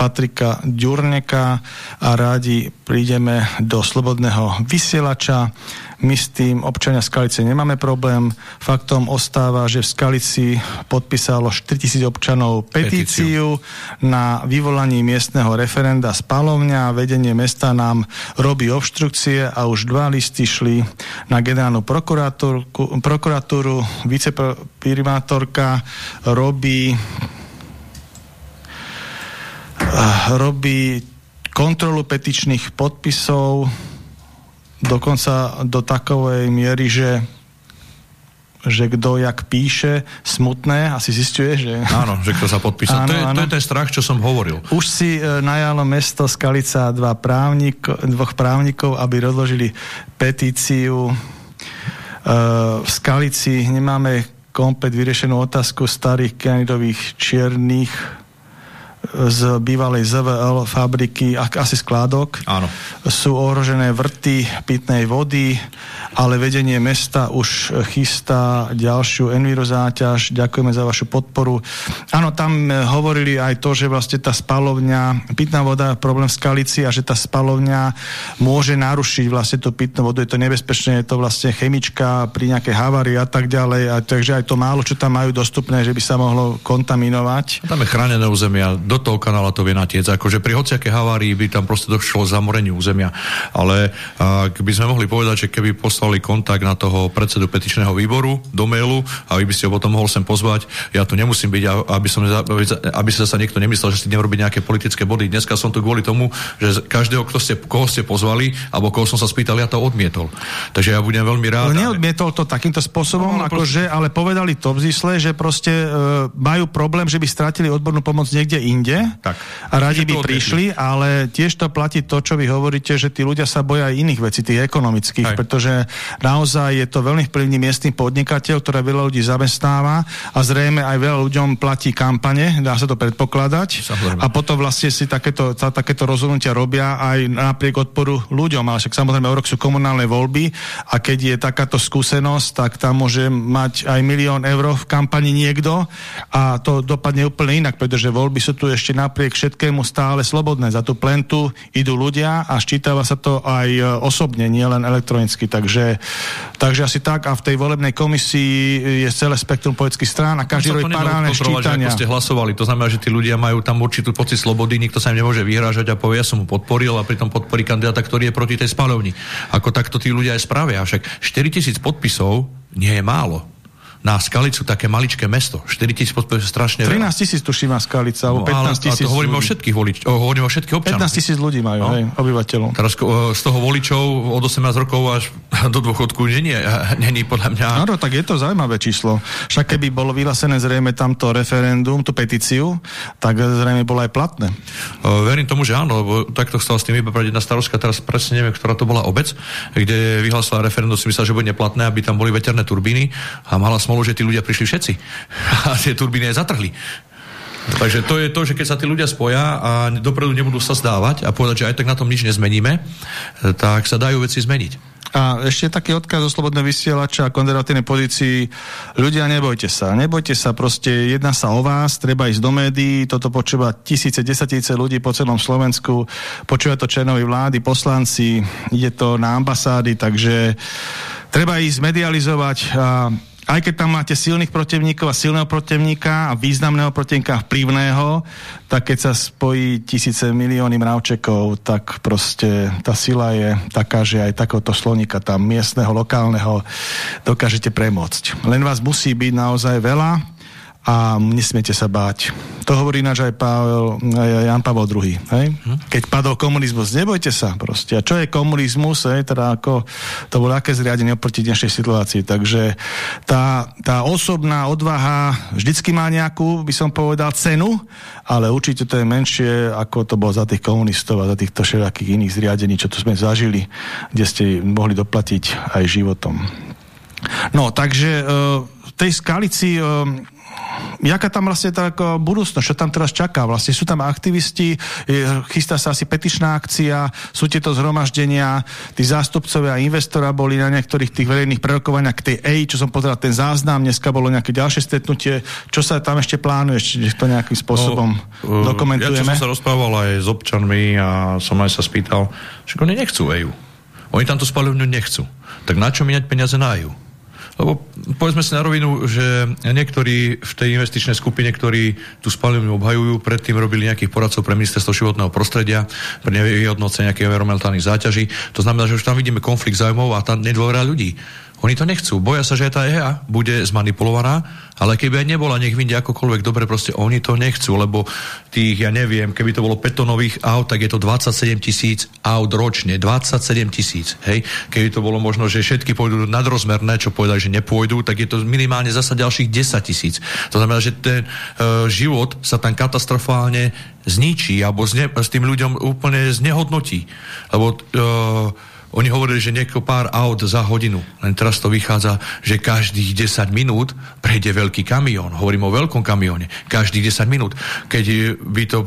Patrika Ďurneka a rádi prídeme do slobodného vysielača. My s tým občania Skalice nemáme problém. Faktom ostáva, že v Skalici podpísalo 4000 občanov petíciu, petíciu na vyvolanie miestneho referenda spalovňa. Vedenie mesta nám robí obštrukcie a už dva listy šli na generálnu prokuratúru. Viceprimátorka robí robí kontrolu petičných podpisov dokonca do takovej miery, že že kto jak píše, smutné, asi zistuje, že... Áno, že kto sa podpísal. Áno, to, je, áno. to je ten strach, čo som hovoril. Už si e, najalo mesto Skalica dva právnik, dvoch právnikov, aby rozložili petíciu. E, v Skalici nemáme komplet vyriešenú otázku starých kianidových čiernych z bývalej ZVL fabriky, asi skládok. Áno. Sú ohrožené vrty pitnej vody, ale vedenie mesta už chystá ďalšiu envirozáťaž. Ďakujeme za vašu podporu. Áno, tam hovorili aj to, že vlastne tá spalovňa, pitná voda je problém v Skalici a že tá spalovňa môže narušiť vlastne tú pitnú vodu. Je to nebezpečné, je to vlastne chemička pri nejakej havárii a tak ďalej. A takže aj to málo, čo tam majú dostupné, že by sa mohlo kontaminovať. Tam je chránené územia do toho kanála to vie natiec. Akože pri hociaké havárii by tam proste došlo zamoreniu územia. Ale ak by sme mohli povedať, že keby poslali kontakt na toho predsedu petičného výboru do mailu a vy by ste ho potom mohol sem pozvať, ja tu nemusím byť, aby, som, aby sa niekto nemyslel, že si robiť nejaké politické body. Dneska som tu kvôli tomu, že každého, kto ste, koho ste pozvali, alebo koho som sa spýtal, ja to odmietol. Takže ja budem veľmi rád. No, neodmietol to takýmto spôsobom, no, akože, ale povedali to v zísle, že proste e, majú problém, že by stratili odbornú pomoc niekde inde inde tak. a radi by prišli, ale tiež to platí to, čo vy hovoríte, že tí ľudia sa boja aj iných vecí, tých ekonomických, aj. pretože naozaj je to veľmi vplyvný miestny podnikateľ, ktoré veľa ľudí zamestnáva a zrejme aj veľa ľuďom platí kampane, dá sa to predpokladať samozrejme. a potom vlastne si takéto, tá, takéto rozhodnutia robia aj napriek odporu ľuďom, ale však samozrejme o rok sú komunálne voľby a keď je takáto skúsenosť, tak tam môže mať aj milión eur v kampani niekto a to dopadne úplne inak, pretože voľby sú tu ešte ešte napriek všetkému stále slobodné. Za tú plentu idú ľudia a ščítava sa to aj e, osobne, nielen elektronicky. Takže, takže asi tak a v tej volebnej komisii je celé spektrum politických strán a každý robí parálne ščítania. Ako ste hlasovali. To znamená, že tí ľudia majú tam určitú pocit slobody, nikto sa im nemôže vyhrážať a povie, ja som mu podporil a pritom podporí kandidáta, ktorý je proti tej spalovni. Ako takto tí ľudia aj spravia. Však 4000 podpisov nie je málo na Skalicu také maličké mesto. 4 tisíc podpisov strašne 13 tisíc tuším má Skalica, alebo 15 tisíc. No, hovoríme o všetkých volič, o, hovoríme o všetkých občanov. 15 tisíc ľudí majú, no. hej, obyvateľov. Teraz z toho voličov od 18 rokov až do dôchodku není, není podľa mňa... No, tak je to zaujímavé číslo. Však keby bolo vyhlásené zrejme tamto referendum, tú petíciu, tak zrejme bolo aj platné. Verím tomu, že áno, lebo takto chcela s tým iba jedna starostka, teraz presne neviem, ktorá to bola obec, kde vyhlásila referendum, si myslela, že bude neplatné, aby tam boli veterné turbíny a mala smolu, že tí ľudia prišli všetci a tie turbíny aj zatrhli. Takže to je to, že keď sa tí ľudia spoja a dopredu nebudú sa zdávať a povedať, že aj tak na tom nič nezmeníme, tak sa dajú veci zmeniť. A ešte taký odkaz o slobodné vysielača a konzervatívnej pozícii. Ľudia, nebojte sa. Nebojte sa, proste jedná sa o vás, treba ísť do médií, toto počúva tisíce, desatíce ľudí po celom Slovensku, počúva to černovi vlády, poslanci, ide to na ambasády, takže treba ísť medializovať a aj keď tam máte silných protivníkov a silného protivníka a významného protivníka vplyvného, tak keď sa spojí tisíce milióny mravčekov, tak proste tá sila je taká, že aj takéhoto slonika tam miestneho, lokálneho dokážete premôcť. Len vás musí byť naozaj veľa a nesmiete sa báť. To hovorí ináč aj Pavel, Jan Pavel II. Hej? Hm? Keď padol komunizmus, nebojte sa proste. A čo je komunizmus? Hej? Teda ako, to bolo aké zriadenie oproti dnešnej situácii. Takže tá, tá osobná odvaha vždycky má nejakú, by som povedal, cenu, ale určite to je menšie, ako to bolo za tých komunistov a za týchto všetkých iných zriadení, čo tu sme zažili, kde ste mohli doplatiť aj životom. No, takže v tej skalici uh, jaká tam vlastne tá budúcnosť, čo tam teraz čaká? Vlastne sú tam aktivisti, chystá sa asi petičná akcia, sú tieto zhromaždenia, tí zástupcovia a investora boli na niektorých tých verejných prerokovaniach k tej EI, čo som pozeral ten záznam, dneska bolo nejaké ďalšie stretnutie, čo sa tam ešte plánuje, ešte to nejakým spôsobom no, dokumentujeme? Ja čo som sa rozprával aj s občanmi a som aj sa spýtal, že oni nechcú EU. Oni tam tú spalovňu nechcú. Tak na čo minať peniaze na EU? Lebo povedzme si na rovinu, že niektorí v tej investičnej skupine, ktorí tú spalivňu obhajujú, predtým robili nejakých poradcov pre ministerstvo životného prostredia, pre nevyhodnocenie nejakých environmentálnych záťaží. To znamená, že už tam vidíme konflikt zájmov a tam nedôvera ľudí. Oni to nechcú. Boja sa, že tá EA bude zmanipulovaná, ale keby aj nebola, nech vyjde akokoľvek dobre, proste oni to nechcú, lebo tých, ja neviem, keby to bolo petonových aut, tak je to 27 tisíc aut ročne. 27 tisíc, hej. Keby to bolo možno, že všetky pôjdu nadrozmerné, čo povedali, že nepôjdu, tak je to minimálne zasa ďalších 10 tisíc. To znamená, že ten uh, život sa tam katastrofálne zničí, alebo zne, s tým ľuďom úplne znehodnotí. Lebo uh, oni hovorili, že nieko pár aut za hodinu. Len teraz to vychádza, že každých 10 minút prejde veľký kamión. Hovorím o veľkom kamióne. Každých 10 minút. Keď by to o,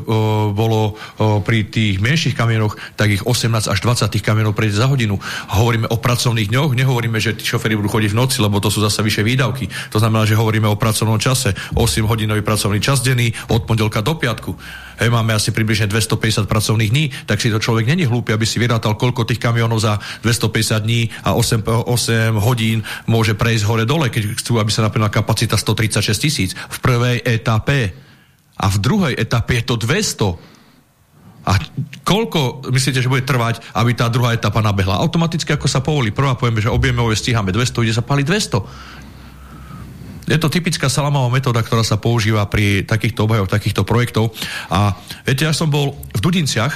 bolo o, pri tých menších kamionoch, tak ich 18 až 20 tých kamionov prejde za hodinu. Hovoríme o pracovných dňoch, nehovoríme, že tí šoféry budú chodiť v noci, lebo to sú zase vyššie výdavky. To znamená, že hovoríme o pracovnom čase. 8 hodinový pracovný čas denný od pondelka do piatku hej, máme asi približne 250 pracovných dní, tak si to človek není hlúpy, aby si vyrátal, koľko tých kamionov za 250 dní a 8, 8 hodín môže prejsť hore-dole, keď chcú, aby sa naplnila kapacita 136 tisíc v prvej etape. A v druhej etape je to 200. A koľko myslíte, že bude trvať, aby tá druhá etapa nabehla? Automaticky, ako sa povolí prvá, povieme, že objemové stíhame 200, ide sa pali 200. Je to typická salamová metóda, ktorá sa používa pri takýchto obhajoch, takýchto projektov. A viete, ja som bol v Dudinciach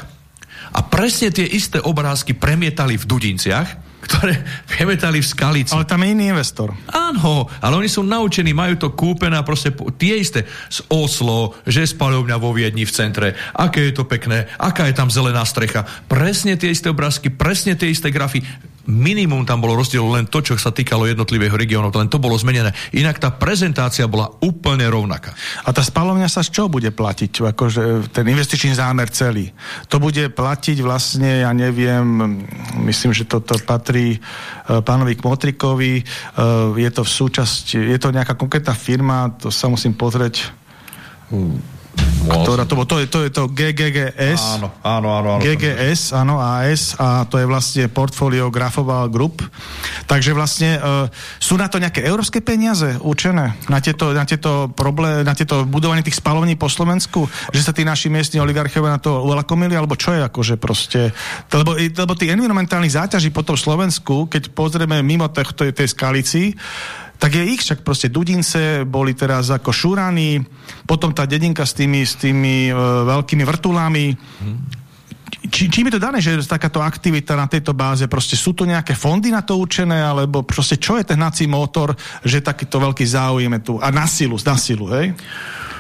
a presne tie isté obrázky premietali v Dudinciach, ktoré premietali v Skalici. Ale tam je iný investor. Áno, ale oni sú naučení, majú to kúpené a proste tie isté z Oslo, že spaľovňa vo Viedni v centre, aké je to pekné, aká je tam zelená strecha. Presne tie isté obrázky, presne tie isté grafy minimum tam bolo rozdiel len to, čo sa týkalo jednotlivých regiónov, len to bolo zmenené. Inak tá prezentácia bola úplne rovnaká. A tá spalovňa sa z čo bude platiť? Akože ten investičný zámer celý. To bude platiť vlastne, ja neviem, myslím, že toto patrí uh, pánovi Kmotrikovi, uh, je to v súčasť, je to nejaká konkrétna firma, to sa musím pozrieť. Ktorá to, to, je, to je to GGGS. Áno, áno, áno. áno GGS, áno, AS a to je vlastne portfólio Grafoval Group. Takže vlastne uh, sú na to nejaké európske peniaze určené na tieto, na tieto, problé, na tieto budovanie tých spalovní po Slovensku, že sa tí naši miestni oligarchovia na to uelakomili, alebo čo je akože proste... Lebo, lebo tých environmentálnych záťaží po tom Slovensku, keď pozrieme mimo tej, tej skalici, tak je ich, však proste Dudince boli teraz ako šúraní, potom tá dedinka s tými, s tými uh, veľkými vrtulami. Či, čím je to dané, že takáto aktivita na tejto báze? Proste sú tu nejaké fondy na to určené, alebo proste čo je ten hnací motor, že takýto veľký záujem je tu? A na silu, na silu, hej?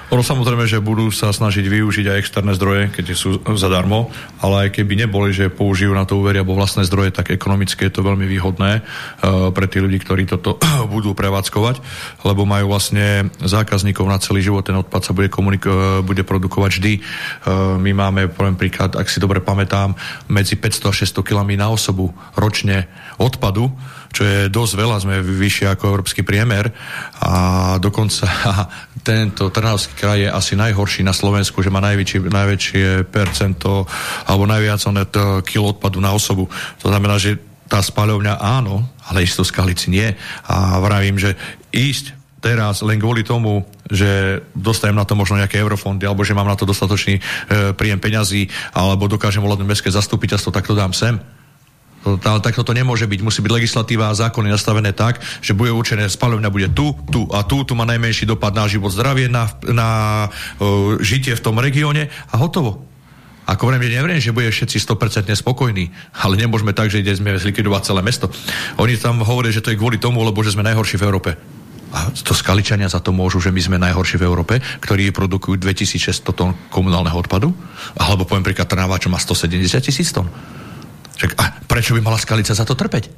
Ono samozrejme, že budú sa snažiť využiť aj externé zdroje, keď sú zadarmo, ale aj keby neboli, že použijú na to úvery alebo vlastné zdroje, tak ekonomicky je to veľmi výhodné uh, pre tých ľudí, ktorí toto budú prevádzkovať, lebo majú vlastne zákazníkov na celý život, ten odpad sa bude, uh, bude produkovať vždy. Uh, my máme, poviem príklad, ak si dobre pamätám, medzi 500 a 600 kg na osobu ročne odpadu, čo je dosť veľa, sme vyššie ako európsky priemer a dokonca tento Trnavský kraj je asi najhorší na Slovensku, že má najväčšie, najväčšie percento alebo najviac kilo odpadu na osobu. To znamená, že tá spaľovňa áno, ale isto skalici nie. A vravím, že ísť teraz len kvôli tomu, že dostajem na to možno nejaké eurofondy, alebo že mám na to dostatočný e, príjem peňazí, alebo dokážem volať mestské zastupiteľstvo, tak to dám sem ale takto to nemôže byť. Musí byť legislatíva a zákony nastavené tak, že bude určené spalovňa bude tu, tu a tu, tu má najmenší dopad na život, zdravie, na, na uh, žitie v tom regióne a hotovo. Ako vrem, že neviem, že bude všetci 100% spokojní, ale nemôžeme tak, že ideme zlikvidovať celé mesto. Oni tam hovoria, že to je kvôli tomu, lebo že sme najhorší v Európe. A to skaličania za to môžu, že my sme najhorší v Európe, ktorí produkujú 2600 tón komunálneho odpadu, alebo poviem príklad Trnava, čo má 170 tisíc tón. Čak, a prečo by mala Skalica za to trpeť?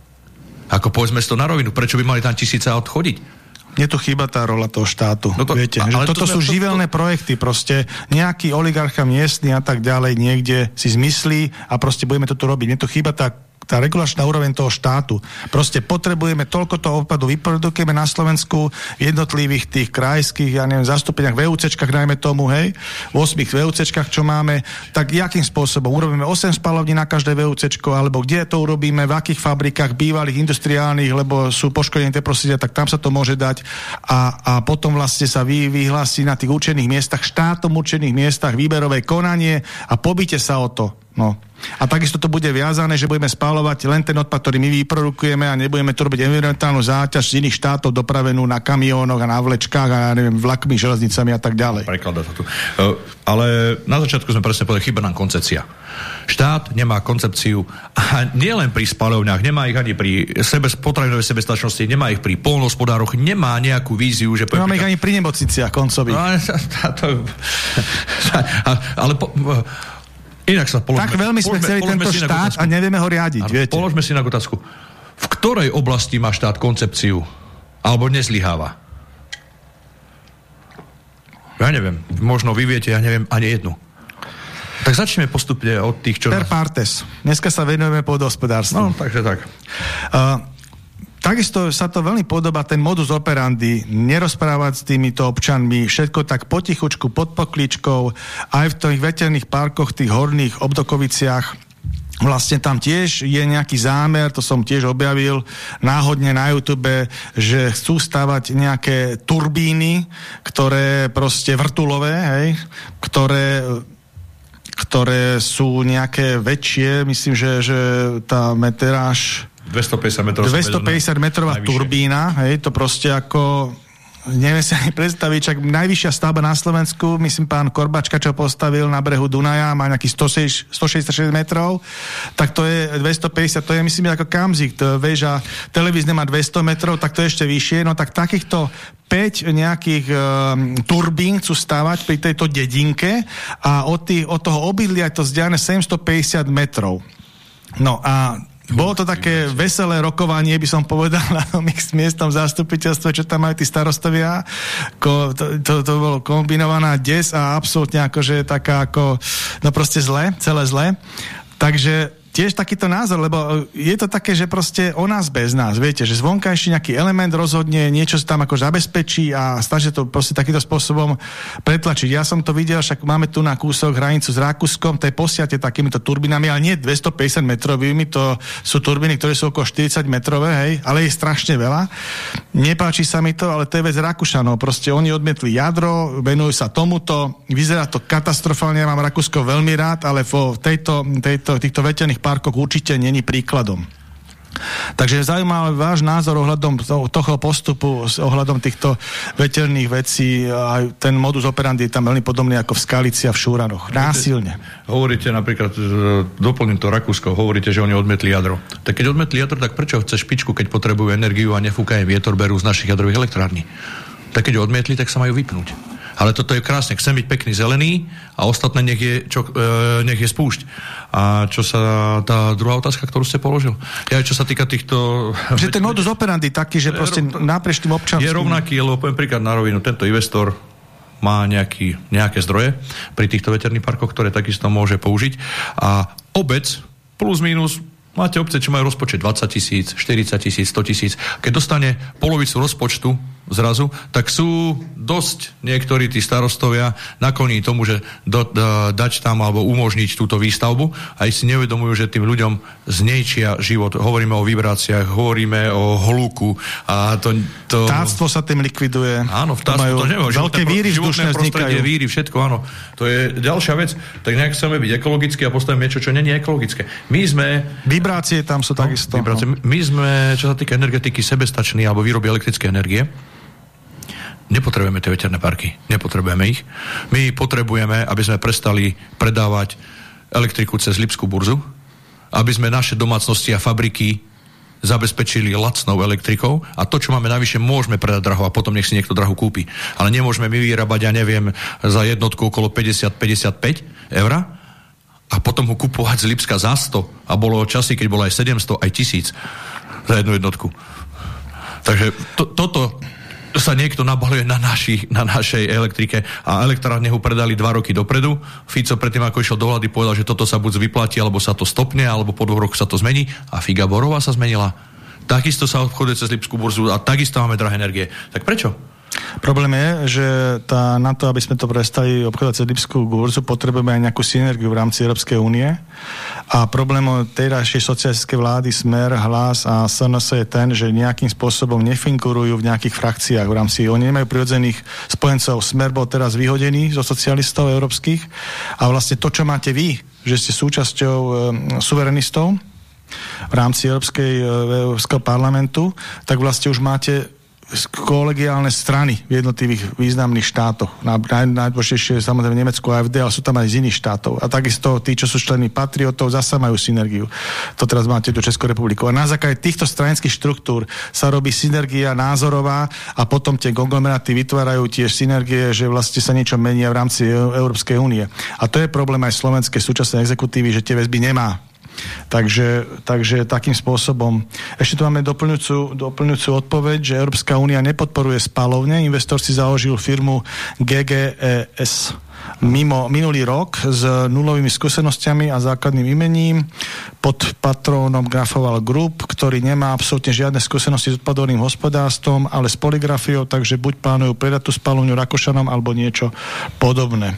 Ako povedzme to na rovinu, prečo by mali tam tisíce odchodiť? Mne tu chýba tá rola toho štátu. No to, Viete, že toto to, sú to, živelné to, projekty, proste nejaký oligarcha miestny a tak ďalej niekde si zmyslí a proste budeme to tu robiť. Mne tu chýba tá tá regulačná úroveň toho štátu. Proste potrebujeme toľko toho odpadu, vyprodukujeme na Slovensku v jednotlivých tých krajských, ja neviem, zastúpeniach VUCčkách, najmä tomu, hej, v 8 VUCčkách, čo máme, tak jakým spôsobom? Urobíme 8 spalovní na každé VUCčko, alebo kde to urobíme, v akých fabrikách bývalých industriálnych, lebo sú poškodené tie prostredia, tak tam sa to môže dať a, a potom vlastne sa vy, vyhlási na tých určených miestach, štátom určených miestach výberové konanie a pobite sa o to. No. A takisto to bude viazané, že budeme spálovať len ten odpad, ktorý my vyprodukujeme a nebudeme to robiť environmentálnu záťaž z iných štátov dopravenú na kamiónoch a na vlečkách a ja neviem, vlakmi, železnicami a tak ďalej. Prekladá to tu. Uh, ale na začiatku sme presne povedali, chyba nám koncepcia. Štát nemá koncepciu a nielen pri spalovňách, nemá ich ani pri sebe, potravinovej sebestačnosti, nemá ich pri polnohospodároch, nemá nejakú víziu, že... Nemáme ich ani pri nemocniciach koncových. No, ale, ale po, Inak sa položme, tak veľmi sme chceli tento štát a nevieme ho riadiť, ano, viete. Položme si na otázku. V ktorej oblasti má štát koncepciu? Alebo nezlyháva? Ja neviem. Možno vy viete, ja neviem ani jednu. Tak začneme postupne od tých, čo... Per partes. Dneska sa venujeme pôdohospodárstvu. No, takže tak. Uh, Takisto sa to veľmi podobá, ten modus operandi, nerozprávať s týmito občanmi, všetko tak potichučku, pod pokličkou, aj v tých veterných parkoch, tých horných obdokoviciach, Vlastne tam tiež je nejaký zámer, to som tiež objavil náhodne na YouTube, že chcú stavať nejaké turbíny, ktoré proste vrtulové, hej, ktoré ktoré sú nejaké väčšie, myslím, že, že tá meteráž 250 metrov 250 metrová turbína, hej, to proste ako neviem si ani predstaviť, čak najvyššia stavba na Slovensku, myslím pán Korbačka, čo postavil na brehu Dunaja, má nejaký 166 metrov, tak to je 250, to je myslím ako Kamzik, to väža televízne má 200 metrov, tak to je ešte vyššie, no tak takýchto 5 nejakých um, turbín chcú stavať pri tejto dedinke a od, tých, od toho obydlia je to vzdialené 750 metrov. No a bolo to také veselé rokovanie, by som povedal, na tom ich miestnom zastupiteľstve, čo tam majú tí starostovia. Ko, to, to, to bolo kombinovaná des a absolútne akože taká ako, no proste zle, celé zle. Takže tiež takýto názor, lebo je to také, že proste o nás bez nás, viete, že zvonkajší nejaký element rozhodne, niečo sa tam ako zabezpečí a snaží to proste takýmto spôsobom pretlačiť. Ja som to videl, však máme tu na kúsok hranicu s Rakúskom, to je posiate takýmito turbinami, ale nie 250 metrovými, to sú turbíny, ktoré sú okolo 40 metrové, hej, ale je strašne veľa. Nepáči sa mi to, ale to je vec Rakúšanov. Proste oni odmietli jadro, venujú sa tomuto, vyzerá to katastrofálne, ja mám Rakúsko veľmi rád, ale vo tejto, tejto, týchto veterných parkoch určite není príkladom. Takže zaujímavý váš názor ohľadom toho postupu, ohľadom týchto veterných vecí, aj ten modus operandi je tam veľmi podobný ako v Skalici a v Šúranoch. Násilne. Hovoríte napríklad, doplním to Rakúsko, hovoríte, že oni odmetli jadro. Tak keď odmetli jadro, tak prečo chce špičku, keď potrebujú energiu a nefúka im vietor, berú z našich jadrových elektrární? Tak keď odmietli, tak sa majú vypnúť. Ale toto je krásne. Chcem byť pekný zelený a ostatné nech je, čo, e, nech je spúšť. A čo sa tá druhá otázka, ktorú ste položil? Ja, čo sa týka týchto... Že ten modus operandi taký, že proste naprieč tým občanským... Je rovnaký, lebo poviem príklad na rovinu. Tento investor má nejaký, nejaké zdroje pri týchto veterných parkoch, ktoré takisto môže použiť. A obec plus minus Máte obce, čo majú rozpočet 20 tisíc, 40 tisíc, 100 tisíc. Keď dostane polovicu rozpočtu zrazu, tak sú dosť niektorí tí starostovia nakloní tomu, že do, da, dať tam alebo umožniť túto výstavbu a si nevedomujú, že tým ľuďom znejčia život. Hovoríme o vibráciách, hovoríme o hluku a to... to... Táctvo sa tým likviduje. Áno, v táctvo to neviem. Veľké víry vzdušné vznikajú. víry, všetko, áno. To je ďalšia vec. Tak nejak chceme byť ekologický a postavíme niečo, čo není ekologické. My sme... Vibrácie tam sú no, takisto. Vibrácie. No. My sme, čo sa týka energetiky, sebestační alebo výroby elektrické energie. Nepotrebujeme tie veterné parky. Nepotrebujeme ich. My potrebujeme, aby sme prestali predávať elektriku cez Lipskú burzu, aby sme naše domácnosti a fabriky zabezpečili lacnou elektrikou a to, čo máme navyše, môžeme predať draho a potom nech si niekto drahu kúpi. Ale nemôžeme my vyrábať, ja neviem, za jednotku okolo 50-55 eur a potom ho kupovať z Lipska za 100 a bolo časy, keď bolo aj 700, aj 1000 za jednu jednotku. Takže to, toto sa niekto nabaluje na, naši, na našej elektrike a elektrárne ho predali dva roky dopredu. Fico predtým, ako išiel do vlády, povedal, že toto sa buď vyplatí, alebo sa to stopne, alebo po dvoch rokoch sa to zmení. A Figa Borová sa zmenila. Takisto sa obchoduje cez Lipskú burzu a takisto máme drahé energie. Tak prečo? Problém je, že tá, na to, aby sme to prestali obchodovať cez Lipskú burzu, potrebujeme aj nejakú synergiu v rámci Európskej únie. A problém tejrajšej socialistické vlády Smer, Hlas a SNS je ten, že nejakým spôsobom nefinkurujú v nejakých frakciách v rámci. Oni nemajú prirodzených spojencov. Smer bol teraz vyhodený zo socialistov európskych a vlastne to, čo máte vy, že ste súčasťou e, suverenistov v rámci Európskej, e, Európskeho parlamentu, tak vlastne už máte kolegiálne strany v jednotlivých významných štátoch. Naj, najdôležitejšie je samozrejme Nemecko a FD, ale sú tam aj z iných štátov. A takisto tí, čo sú členy patriotov, zasa majú synergiu. To teraz máte do Českou republiku. A na základe týchto stranických štruktúr sa robí synergia názorová a potom tie konglomeráty vytvárajú tiež synergie, že vlastne sa niečo menia v rámci Európskej únie. A to je problém aj slovenskej súčasnej exekutívy, že tie väzby nemá Takže, takže takým spôsobom. Ešte tu máme doplňujúcu, doplňujúcu odpoveď, že Európska únia nepodporuje spalovne. Investor si založil firmu GGES mimo minulý rok s nulovými skúsenostiami a základným imením pod patrónom Grafoval Group, ktorý nemá absolútne žiadne skúsenosti s odpadovým hospodárstvom, ale s poligrafiou, takže buď plánujú predať tú spalovňu Rakošanom alebo niečo podobné.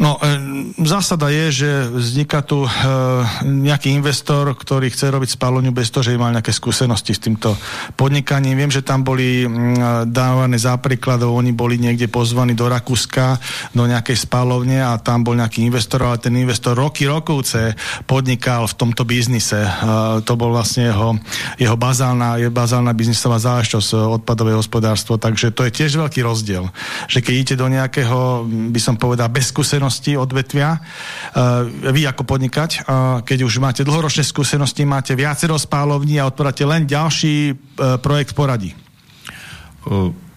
No, e, zásada je, že vzniká tu e, nejaký investor, ktorý chce robiť spálňu bez toho, že mal nejaké skúsenosti s týmto podnikaním. Viem, že tam boli m, dávané zápríkladov, oni boli niekde pozvaní do Rakúska, do nejakej spálovne a tam bol nejaký investor, ale ten investor roky, rokovce podnikal v tomto biznise. E, to bol vlastne jeho, jeho bazálna, je bazálna biznisová záležitosť, e, odpadové hospodárstvo, takže to je tiež veľký rozdiel. Že keď idete do nejakého, by som povedal, bez skúsenosti skúsenosti odvetvia, uh, vy ako podnikať, uh, keď už máte dlhoročné skúsenosti, máte viacero spálovní a odporáte len ďalší uh, projekt v poradí.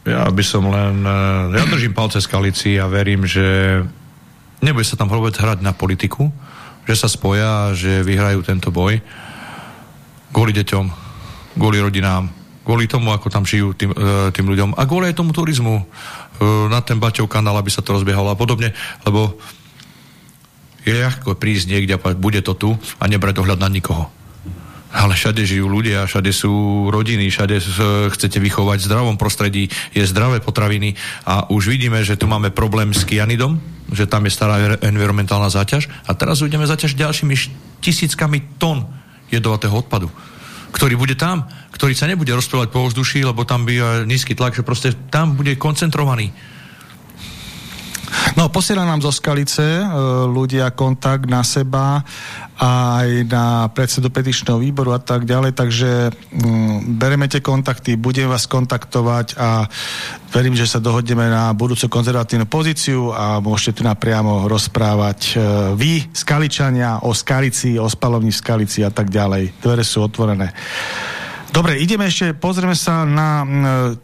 Ja by som len... Ja držím palce z kalici a verím, že nebude sa tam vôbec hrať na politiku, že sa spoja, že vyhrajú tento boj kvôli deťom, kvôli rodinám, kvôli tomu, ako tam žijú tým, tým ľuďom a kvôli aj tomu turizmu. E, na ten Baťov kanál, aby sa to rozbiehalo a podobne, lebo Je ľahko prísť niekde a bude to tu a nebrať dohľad na nikoho. Ale všade žijú ľudia, všade sú rodiny, všade chcete vychovať v zdravom prostredí, je zdravé potraviny a už vidíme, že tu máme problém s kianidom, že tam je stará environmentálna záťaž a teraz ideme zaťaž ďalšími tisíckami tón jedovatého odpadu, ktorý bude tam, ktorý sa nebude rozprávať po vzduší, lebo tam by nízky tlak, že proste tam bude koncentrovaný. No, posiela nám zo Skalice e, ľudia kontakt na seba aj na predsedu petičného výboru a tak ďalej, takže mm, bereme tie kontakty, budem vás kontaktovať a verím, že sa dohodneme na budúcu konzervatívnu pozíciu a môžete tu napriamo rozprávať e, vy, Skaličania, o Skalici, o spalovni v Skalici a tak ďalej. Dvere sú otvorené. Dobre, ideme ešte, pozrieme sa na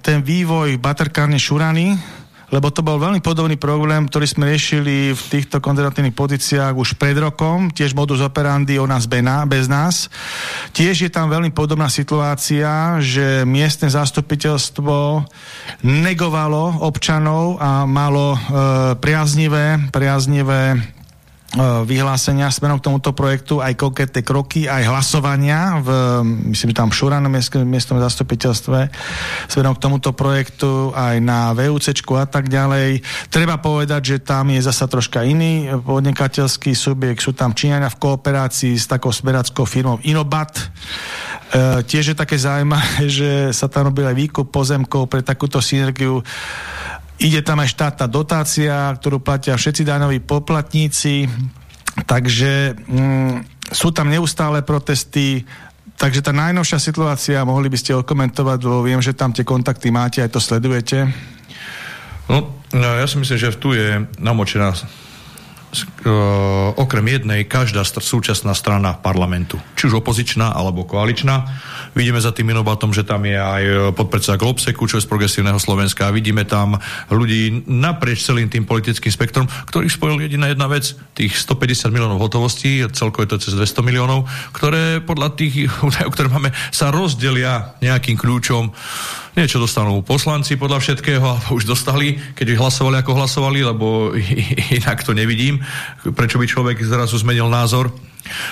ten vývoj baterkárne Šurany, lebo to bol veľmi podobný problém, ktorý sme riešili v týchto konzervatívnych pozíciách už pred rokom, tiež modus operandi o nás bez nás. Tiež je tam veľmi podobná situácia, že miestne zastupiteľstvo negovalo občanov a malo e, priaznivé, priaznivé vyhlásenia smerom k tomuto projektu, aj konkrétne kroky, aj hlasovania v, myslím, že tam v Šuranom miestnom zastupiteľstve smerom k tomuto projektu, aj na VUC a tak ďalej. Treba povedať, že tam je zasa troška iný podnikateľský subjekt, sú tam Číňania v kooperácii s takou smerackou firmou Inobat. E, tiež je také zaujímavé, že sa tam robil aj výkup pozemkov pre takúto synergiu Ide tam aj štátna dotácia, ktorú platia všetci daňoví poplatníci, takže mm, sú tam neustále protesty, takže tá najnovšia situácia, mohli by ste okomentovať, lebo viem, že tam tie kontakty máte, aj to sledujete. No, no ja si myslím, že tu je namočená okrem jednej každá súčasná strana parlamentu. Či už opozičná alebo koaličná. Vidíme za tým inobatom, že tam je aj podpredseda Globseku, čo je z progresívneho Slovenska. Vidíme tam ľudí naprieč celým tým politickým spektrom, ktorých spojil jediná jedna vec, tých 150 miliónov hotovostí, celkovo je to cez 200 miliónov, ktoré podľa tých údajov, ktoré máme, sa rozdelia nejakým kľúčom Niečo dostanú poslanci podľa všetkého, alebo už dostali, keď hlasovali ako hlasovali, lebo inak to nevidím, prečo by človek zrazu zmenil názor.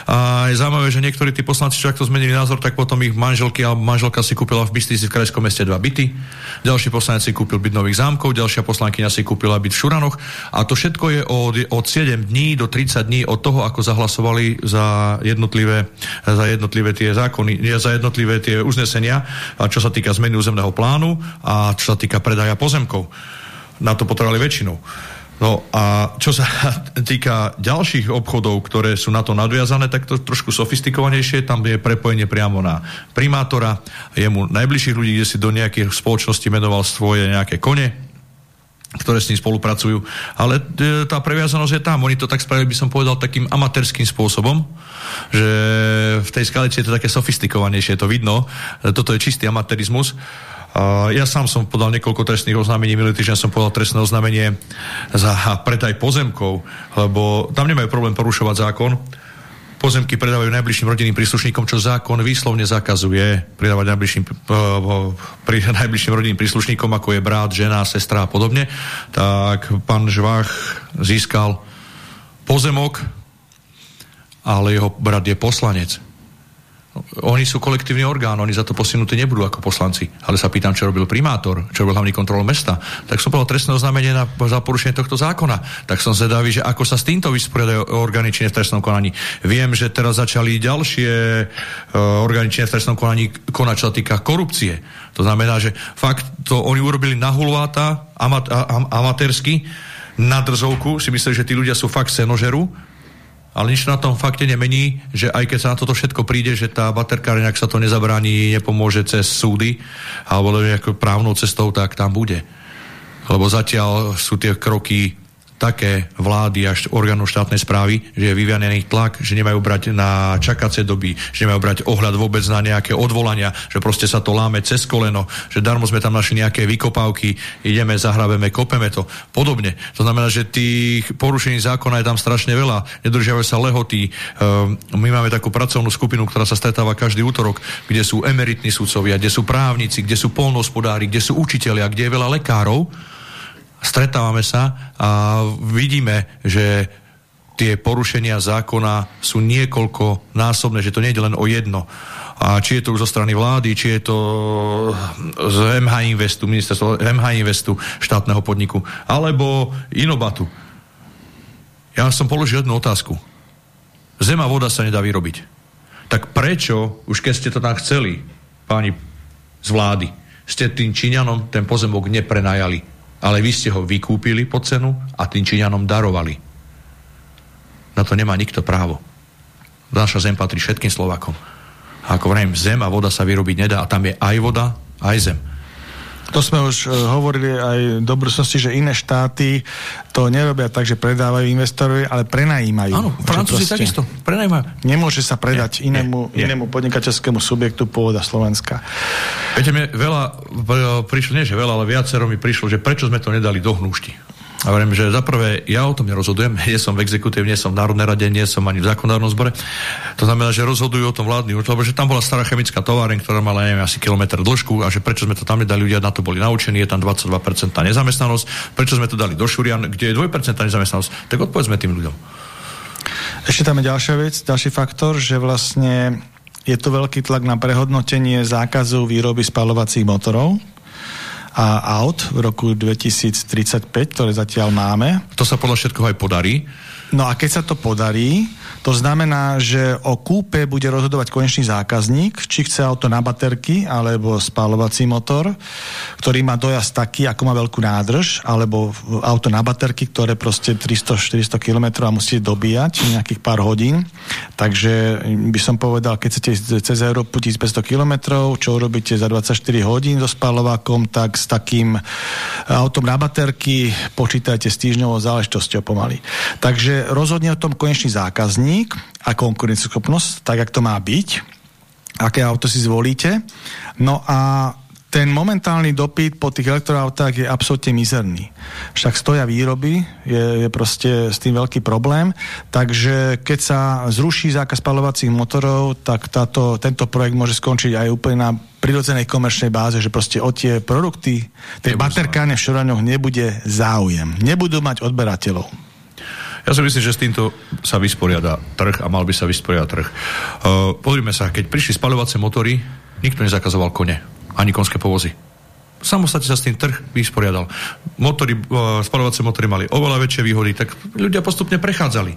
A je zaujímavé, že niektorí tí poslanci, čo to zmenili názor, tak potom ich manželky alebo manželka si kúpila v Bystrici v krajskom meste dva byty. Ďalší poslanec si kúpil byt Nových zámkov, ďalšia poslankyňa si kúpila byt v Šuranoch. A to všetko je od, od 7 dní do 30 dní od toho, ako zahlasovali za jednotlivé, za jednotlivé tie zákony, za jednotlivé tie uznesenia, čo sa týka zmeny územného plánu a čo sa týka predaja pozemkov. Na to potrebovali väčšinu. No a čo sa týka ďalších obchodov, ktoré sú na to nadviazané, tak to trošku sofistikovanejšie, tam je prepojenie priamo na primátora, jemu najbližších ľudí, kde si do nejakých spoločností menoval svoje nejaké kone, ktoré s ním spolupracujú. Ale e, tá previazanosť je tam. Oni to tak spravili, by som povedal, takým amatérským spôsobom, že v tej skalici je to také sofistikovanejšie, to vidno. E, toto je čistý amatérizmus. Ja sám som podal niekoľko trestných oznámení, minulý týždeň som podal trestné oznámenie za predaj pozemkov, lebo tam nemajú problém porušovať zákon. Pozemky predávajú najbližším rodinným príslušníkom, čo zákon výslovne zakazuje predávať najbližším, uh, pri najbližším rodinným príslušníkom, ako je brat, žena, sestra a podobne. Tak pán Žvách získal pozemok, ale jeho brat je poslanec oni sú kolektívny orgán, oni za to posunutí nebudú ako poslanci. Ale sa pýtam, čo robil primátor, čo robil hlavný kontrol mesta. Tak som povedal trestné oznámenie na, za porušenie tohto zákona. Tak som zvedavý, že ako sa s týmto vysporiadajú orgány v trestnom konaní. Viem, že teraz začali ďalšie uh, v trestnom konaní konať, čo týka korupcie. To znamená, že fakt to oni urobili na hulváta amat, am, amatérsky, na drzovku, si mysleli, že tí ľudia sú fakt senožeru, ale nič na tom fakte nemení, že aj keď sa na toto všetko príde, že tá baterkárňa, ak sa to nezabráni, nepomôže cez súdy alebo nejakou právnou cestou, tak tam bude. Lebo zatiaľ sú tie kroky také vlády až orgánu štátnej správy, že je vyvianený tlak, že nemajú brať na čakacie doby, že nemajú brať ohľad vôbec na nejaké odvolania, že proste sa to láme cez koleno, že darmo sme tam našli nejaké vykopávky, ideme, zahrabeme, kopeme to. Podobne. To znamená, že tých porušení zákona je tam strašne veľa. Nedržiavajú sa lehoty. Ehm, my máme takú pracovnú skupinu, ktorá sa stretáva každý útorok, kde sú emeritní sudcovia, kde sú právnici, kde sú polnospodári, kde sú učitelia, kde je veľa lekárov stretávame sa a vidíme, že tie porušenia zákona sú niekoľko násobné, že to nie je len o jedno. A či je to už zo strany vlády, či je to z MH Investu, ministerstvo MH Investu, štátneho podniku, alebo Inobatu. Ja som položil jednu otázku. Zem a voda sa nedá vyrobiť. Tak prečo, už keď ste to tam chceli, páni z vlády, ste tým Číňanom ten pozemok neprenajali, ale vy ste ho vykúpili po cenu a tým Číňanom darovali. Na to nemá nikto právo. Naša zem patrí všetkým Slovakom. A ako vrajím, zem a voda sa vyrobiť nedá a tam je aj voda, aj zem. To sme už uh, hovorili aj do budúcnosti, že iné štáty to nerobia tak, že predávajú investorovi, ale prenajímajú. Áno, Francúzi takisto, prenajímajú. Nemôže sa predať nie, inému, nie, inému podnikateľskému subjektu pôvoda Slovenska. Viete, mne veľa, prišlo, nie že veľa, ale viacero mi prišlo, že prečo sme to nedali do hnúšti. A hovorím, že za prvé, ja o tom nerozhodujem, nie som v exekutív, nie som v Národnej rade, nie som ani v zákonodárnom zbore. To znamená, že rozhodujú o tom vládni lebo že tam bola stará chemická továreň, ktorá mala neviem, asi kilometr dĺžku a že prečo sme to tam nedali, ľudia na to boli naučení, je tam 22% nezamestnanosť, prečo sme to dali do Šurian, kde je 2% nezamestnanosť, tak odpovedzme tým ľuďom. Ešte tam je ďalšia vec, ďalší faktor, že vlastne je tu veľký tlak na prehodnotenie zákazu výroby spalovacích motorov, a aut v roku 2035, ktoré zatiaľ máme. To sa podľa všetkoho aj podarí. No a keď sa to podarí, to znamená, že o kúpe bude rozhodovať konečný zákazník, či chce auto na baterky alebo spálovací motor, ktorý má dojazd taký, ako má veľkú nádrž, alebo auto na baterky, ktoré proste 300-400 km a musíte dobíjať nejakých pár hodín. Takže by som povedal, keď chcete ísť cez Európu 1500 km, čo urobíte za 24 hodín so spalovákom, tak s takým autom na baterky počítajte s týždňovou záležitosťou pomaly. Takže rozhodne o tom konečný zákazník podnik a konkurencieschopnosť, tak, jak to má byť, aké auto si zvolíte. No a ten momentálny dopyt po tých elektroautách je absolútne mizerný. Však stoja výroby, je, je proste s tým veľký problém, takže keď sa zruší zákaz spalovacích motorov, tak táto, tento projekt môže skončiť aj úplne na prirodzenej komerčnej báze, že proste o tie produkty, tej baterkáne v šoraňoch nebude záujem. Nebudú mať odberateľov. Ja si myslím, že s týmto sa vysporiada trh a mal by sa vysporiadať trh. Uh, pozrime sa, keď prišli spaľovacie motory, nikto nezakazoval kone, ani konské povozy. Samostatne sa s tým trh vysporiadal. Motory, uh, spaľovacie motory mali oveľa väčšie výhody, tak ľudia postupne prechádzali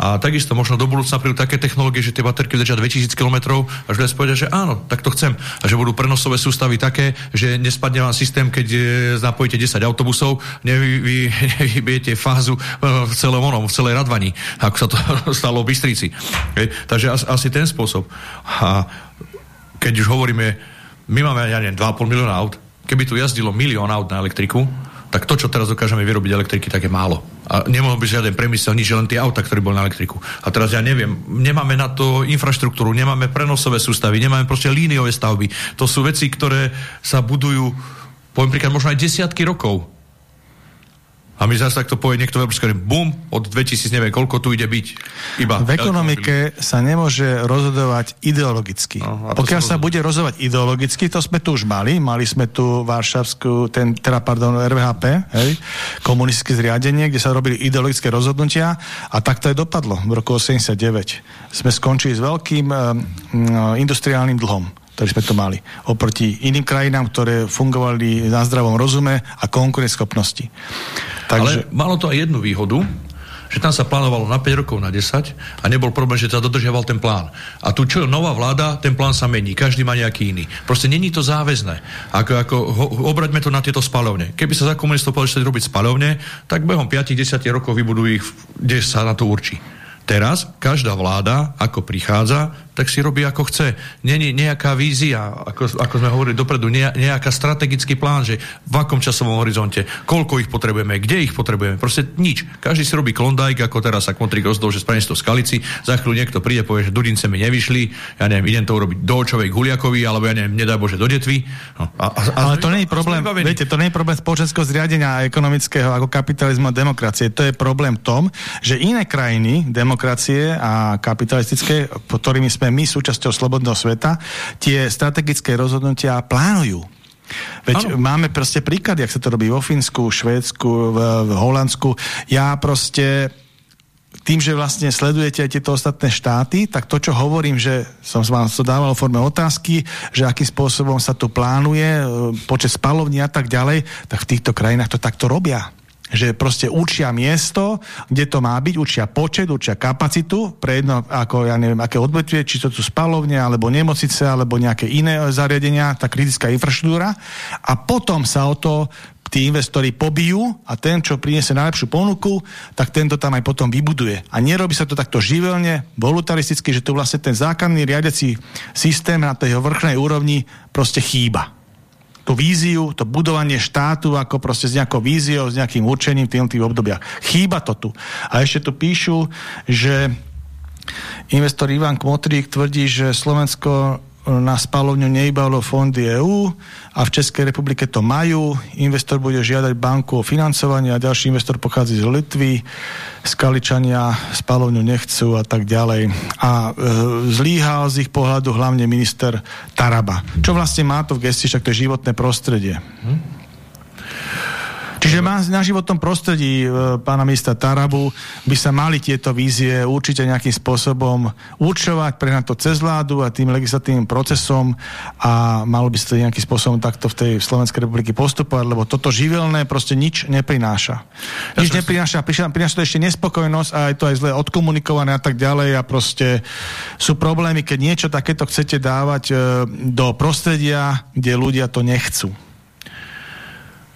a takisto možno do budúcna prídu také technológie, že tie baterky vydržia 2000 km a že povedia, že áno, tak to chcem. A že budú prenosové sústavy také, že nespadne vám systém, keď e, napojíte 10 autobusov, nevybijete fázu e, v celom onom, v celej radvaní, ako sa to stalo v Bystrici. Takže asi ten spôsob. A keď už hovoríme, my máme, ja neviem, 2,5 milióna aut, keby tu jazdilo milión aut na elektriku, tak to, čo teraz dokážeme vyrobiť elektriky, tak je málo. A nemohol by žiaden priemysel, nič, len tie auta, ktoré boli na elektriku. A teraz ja neviem, nemáme na to infraštruktúru, nemáme prenosové sústavy, nemáme proste líniové stavby. To sú veci, ktoré sa budujú, poviem príklad, možno aj desiatky rokov. A my zase takto povie niekto v Európskej bum, od 2000 neviem, koľko tu ide byť. Iba v ekonomike sa nemôže rozhodovať ideologicky. No, Pokiaľ sa, sa bude rozhodovať ideologicky, to sme tu už mali. Mali sme tu Varšavskú, ten, teda, pardon, RVHP, hej, komunistické zriadenie, kde sa robili ideologické rozhodnutia a tak to aj dopadlo v roku 89. Sme skončili s veľkým um, industriálnym dlhom ktorý sme to mali. Oproti iným krajinám, ktoré fungovali na zdravom rozume a konkurenceschopnosti. Takže... Ale malo to aj jednu výhodu, že tam sa plánovalo na 5 rokov, na 10 a nebol problém, že sa dodržiaval ten plán. A tu čo nová vláda, ten plán sa mení, každý má nejaký iný. Proste není to záväzné. Ako, ako ho, obraťme to na tieto spalovne. Keby sa za komunistov povedali, že robiť spalovne, tak behom 5-10 rokov vybudujú ich, kde sa na to určí. Teraz každá vláda, ako prichádza, tak si robí ako chce. Není nejaká vízia, ako, ako sme hovorili dopredu, ne, nejaká strategický plán, že v akom časovom horizonte, koľko ich potrebujeme, kde ich potrebujeme, proste nič. Každý si robí klondajk, ako teraz sa Kmontrik rozdol, že spravím to v Skalici, za chvíľu niekto príde, povie, že Dudince mi nevyšli, ja neviem, idem to urobiť do Očovej Guliakovi, alebo ja neviem, nedaj Bože, do Detvy. No, a, a, a, Ale to nie je problém, viete, to nie je problém spoločenského zriadenia a ekonomického ako kapitalizmu a demokracie. To je problém v tom, že iné krajiny, demokracie a kapitalistické, ktorými sme my súčasťou slobodného sveta, tie strategické rozhodnutia plánujú. Veď ano. máme proste príklady, ak sa to robí vo Fínsku, Švédsku, v, v Holandsku. Ja proste tým, že vlastne sledujete aj tieto ostatné štáty, tak to, čo hovorím, že som vám to dával v forme otázky, že akým spôsobom sa to plánuje, e, počet spalovní a tak ďalej, tak v týchto krajinách to takto robia že proste učia miesto, kde to má byť, učia počet, učia kapacitu pre jedno, ako ja neviem, aké odvetvie, či to sú spalovne, alebo nemocnice, alebo nejaké iné zariadenia, tá kritická infraštruktúra a potom sa o to tí investori pobijú a ten, čo priniesie najlepšiu ponuku, tak tento tam aj potom vybuduje. A nerobí sa to takto živelne, voluntaristicky, že tu vlastne ten základný riadiaci systém na tej vrchnej úrovni proste chýba tú víziu, to budovanie štátu ako proste s nejakou víziou, s nejakým určením v tých obdobiach. Chýba to tu. A ešte tu píšu, že investor Ivan Kmotrík tvrdí, že Slovensko na spalovňu neibalo fondy EÚ a v Českej republike to majú. Investor bude žiadať banku o financovanie a ďalší investor pochádza z Litvy. Skaličania spalovňu nechcú a tak ďalej. A e, zlíhal z ich pohľadu hlavne minister Taraba. Čo vlastne má to v gesti, však to je životné prostredie. Hm? Čiže má, na životnom prostredí e, pána ministra Tarabu by sa mali tieto vízie určite nejakým spôsobom určovať, prehnať to cez vládu a tým legislatívnym procesom a malo by sa to nejakým spôsobom takto v tej Slovenskej republiky postupovať, lebo toto živelné proste nič neprináša. Nič ja neprináša, prináša, prináša to ešte nespokojnosť a je to aj zle odkomunikované a tak ďalej a proste sú problémy, keď niečo takéto chcete dávať e, do prostredia, kde ľudia to nechcú.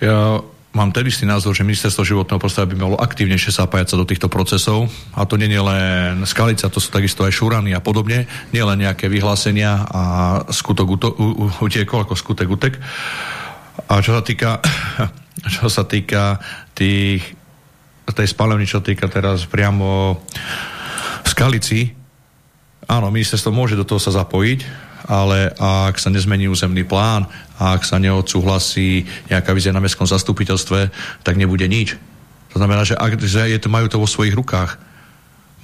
Ja mám ten istý názor, že ministerstvo životného prostredia by malo aktívnejšie zapájať sa do týchto procesov. A to nie je len skalica, to sú takisto aj šúrany a podobne. Nie len nejaké vyhlásenia a skutok utiekol ako skutek utek. A čo sa týka, čo sa týka tých, tej spálevny, čo týka teraz priamo skalici, áno, ministerstvo môže do toho sa zapojiť, ale ak sa nezmení územný plán a ak sa neodsúhlasí nejaká vizia na mestskom zastupiteľstve, tak nebude nič. To znamená, že, ak, že je majú to vo svojich rukách.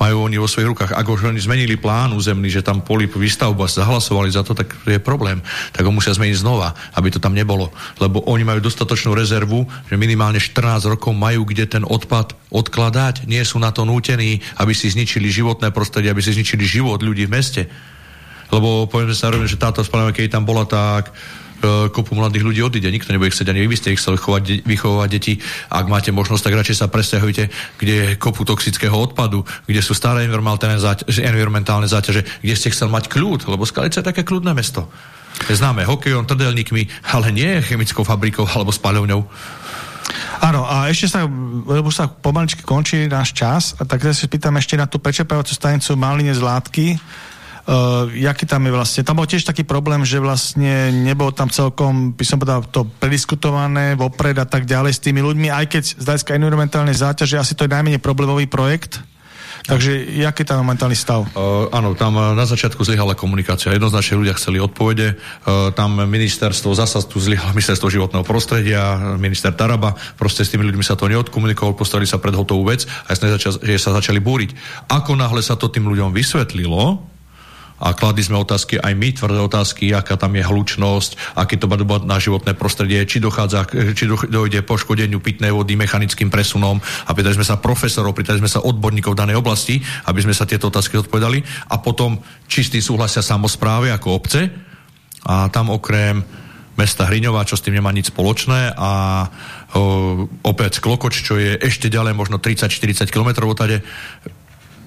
Majú oni vo svojich rukách. Ak už oni zmenili plán územný, že tam poli výstavba, zahlasovali za to, tak je problém. Tak ho musia zmeniť znova, aby to tam nebolo. Lebo oni majú dostatočnú rezervu, že minimálne 14 rokov majú kde ten odpad odkladať. Nie sú na to nútení, aby si zničili životné prostredie, aby si zničili život ľudí v meste lebo povedzme sa rovne, že táto spolávka, keď tam bola, tak e, kopu mladých ľudí odíde. Nikto nebude chcieť, ani vy by ste chceli chovať, vychovávať deti. Ak máte možnosť, tak radšej sa presťahujte, kde je kopu toxického odpadu, kde sú staré environmentálne, záťaže, kde ste chcel mať kľud, lebo Skalica je také kľudné mesto. Známe hokejom, trdelníkmi, ale nie chemickou fabrikou alebo spaľovňou. Áno, a ešte sa, lebo sa pomaličky končí náš čas, a tak sa spýtam ešte na tú prečerpávacú stanicu Maline z Látky Uh, jaký tam je vlastne, tam bol tiež taký problém, že vlastne nebolo tam celkom, by som povedal, to prediskutované vopred a tak ďalej s tými ľuďmi, aj keď z hľadiska environmentálnej záťaže asi to je najmenej problémový projekt. Takže jaký tam momentálny stav? Uh, áno, tam na začiatku zlyhala komunikácia. Jednoznačne ľudia chceli odpovede. Uh, tam ministerstvo, zasa tu zlyhalo ministerstvo životného prostredia, minister Taraba, proste s tými ľuďmi sa to neodkomunikoval, postavili sa pred hotovú vec a že sa začali búriť. Ako náhle sa to tým ľuďom vysvetlilo, a kladli sme otázky, aj my tvrdé otázky, aká tam je hlučnosť, aký to má na životné prostredie, či dochádza, či dojde poškodeniu pitnej vody mechanickým presunom. A pýtali sme sa profesorov, pýtali sme sa odborníkov danej oblasti, aby sme sa tieto otázky odpovedali a potom čistý súhlasia samozprávy ako obce. A tam okrem mesta Hriňová, čo s tým nemá nič spoločné a o, opäť Klokoč, čo je ešte ďalej možno 30-40 km odtade,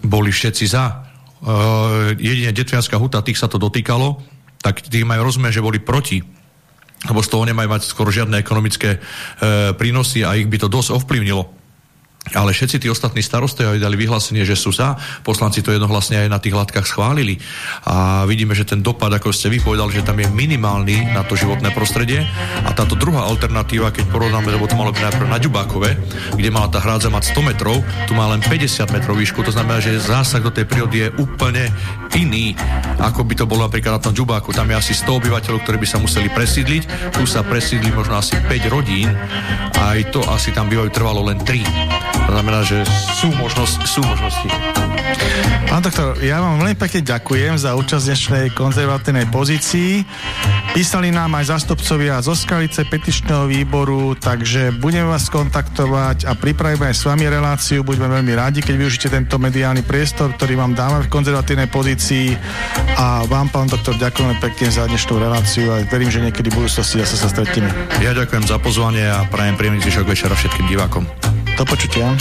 boli všetci za jedine Detvianská huta, tých sa to dotýkalo, tak tí majú rozumieť, že boli proti lebo z toho nemajú mať skoro žiadne ekonomické e, prínosy a ich by to dosť ovplyvnilo. Ale všetci tí ostatní starostovia dali vyhlásenie, že sú za. Poslanci to jednohlasne aj na tých látkach schválili. A vidíme, že ten dopad, ako ste vypovedali, že tam je minimálny na to životné prostredie. A táto druhá alternatíva, keď porovnáme, lebo to malo byť najprv na Ďubákove, kde mala tá hrádza mať 100 metrov, tu má len 50 metrov výšku. To znamená, že zásah do tej prírody je úplne iný, ako by to bolo napríklad na tom Ďubáku. Tam je asi 100 obyvateľov, ktorí by sa museli presídliť. Tu sa presídli možno asi 5 rodín. Aj to asi tam bývajú trvalo len 3. To znamená, že sú, možnosť, sú možnosti. Pán doktor, ja vám veľmi pekne ďakujem za účasť dnešnej konzervatívnej pozícii. Písali nám aj zastupcovia zo Skalice petičného výboru, takže budeme vás kontaktovať a pripravíme aj s vami reláciu. Budeme veľmi radi, keď využite tento mediálny priestor, ktorý vám dáme v konzervatívnej pozícii. A vám, pán doktor, ďakujem pekne za dnešnú reláciu a verím, že niekedy v budúcnosti zase sa stretneme. Ja ďakujem za pozvanie a prajem príjemný zvyšok večera všetkým divákom. Do počutia.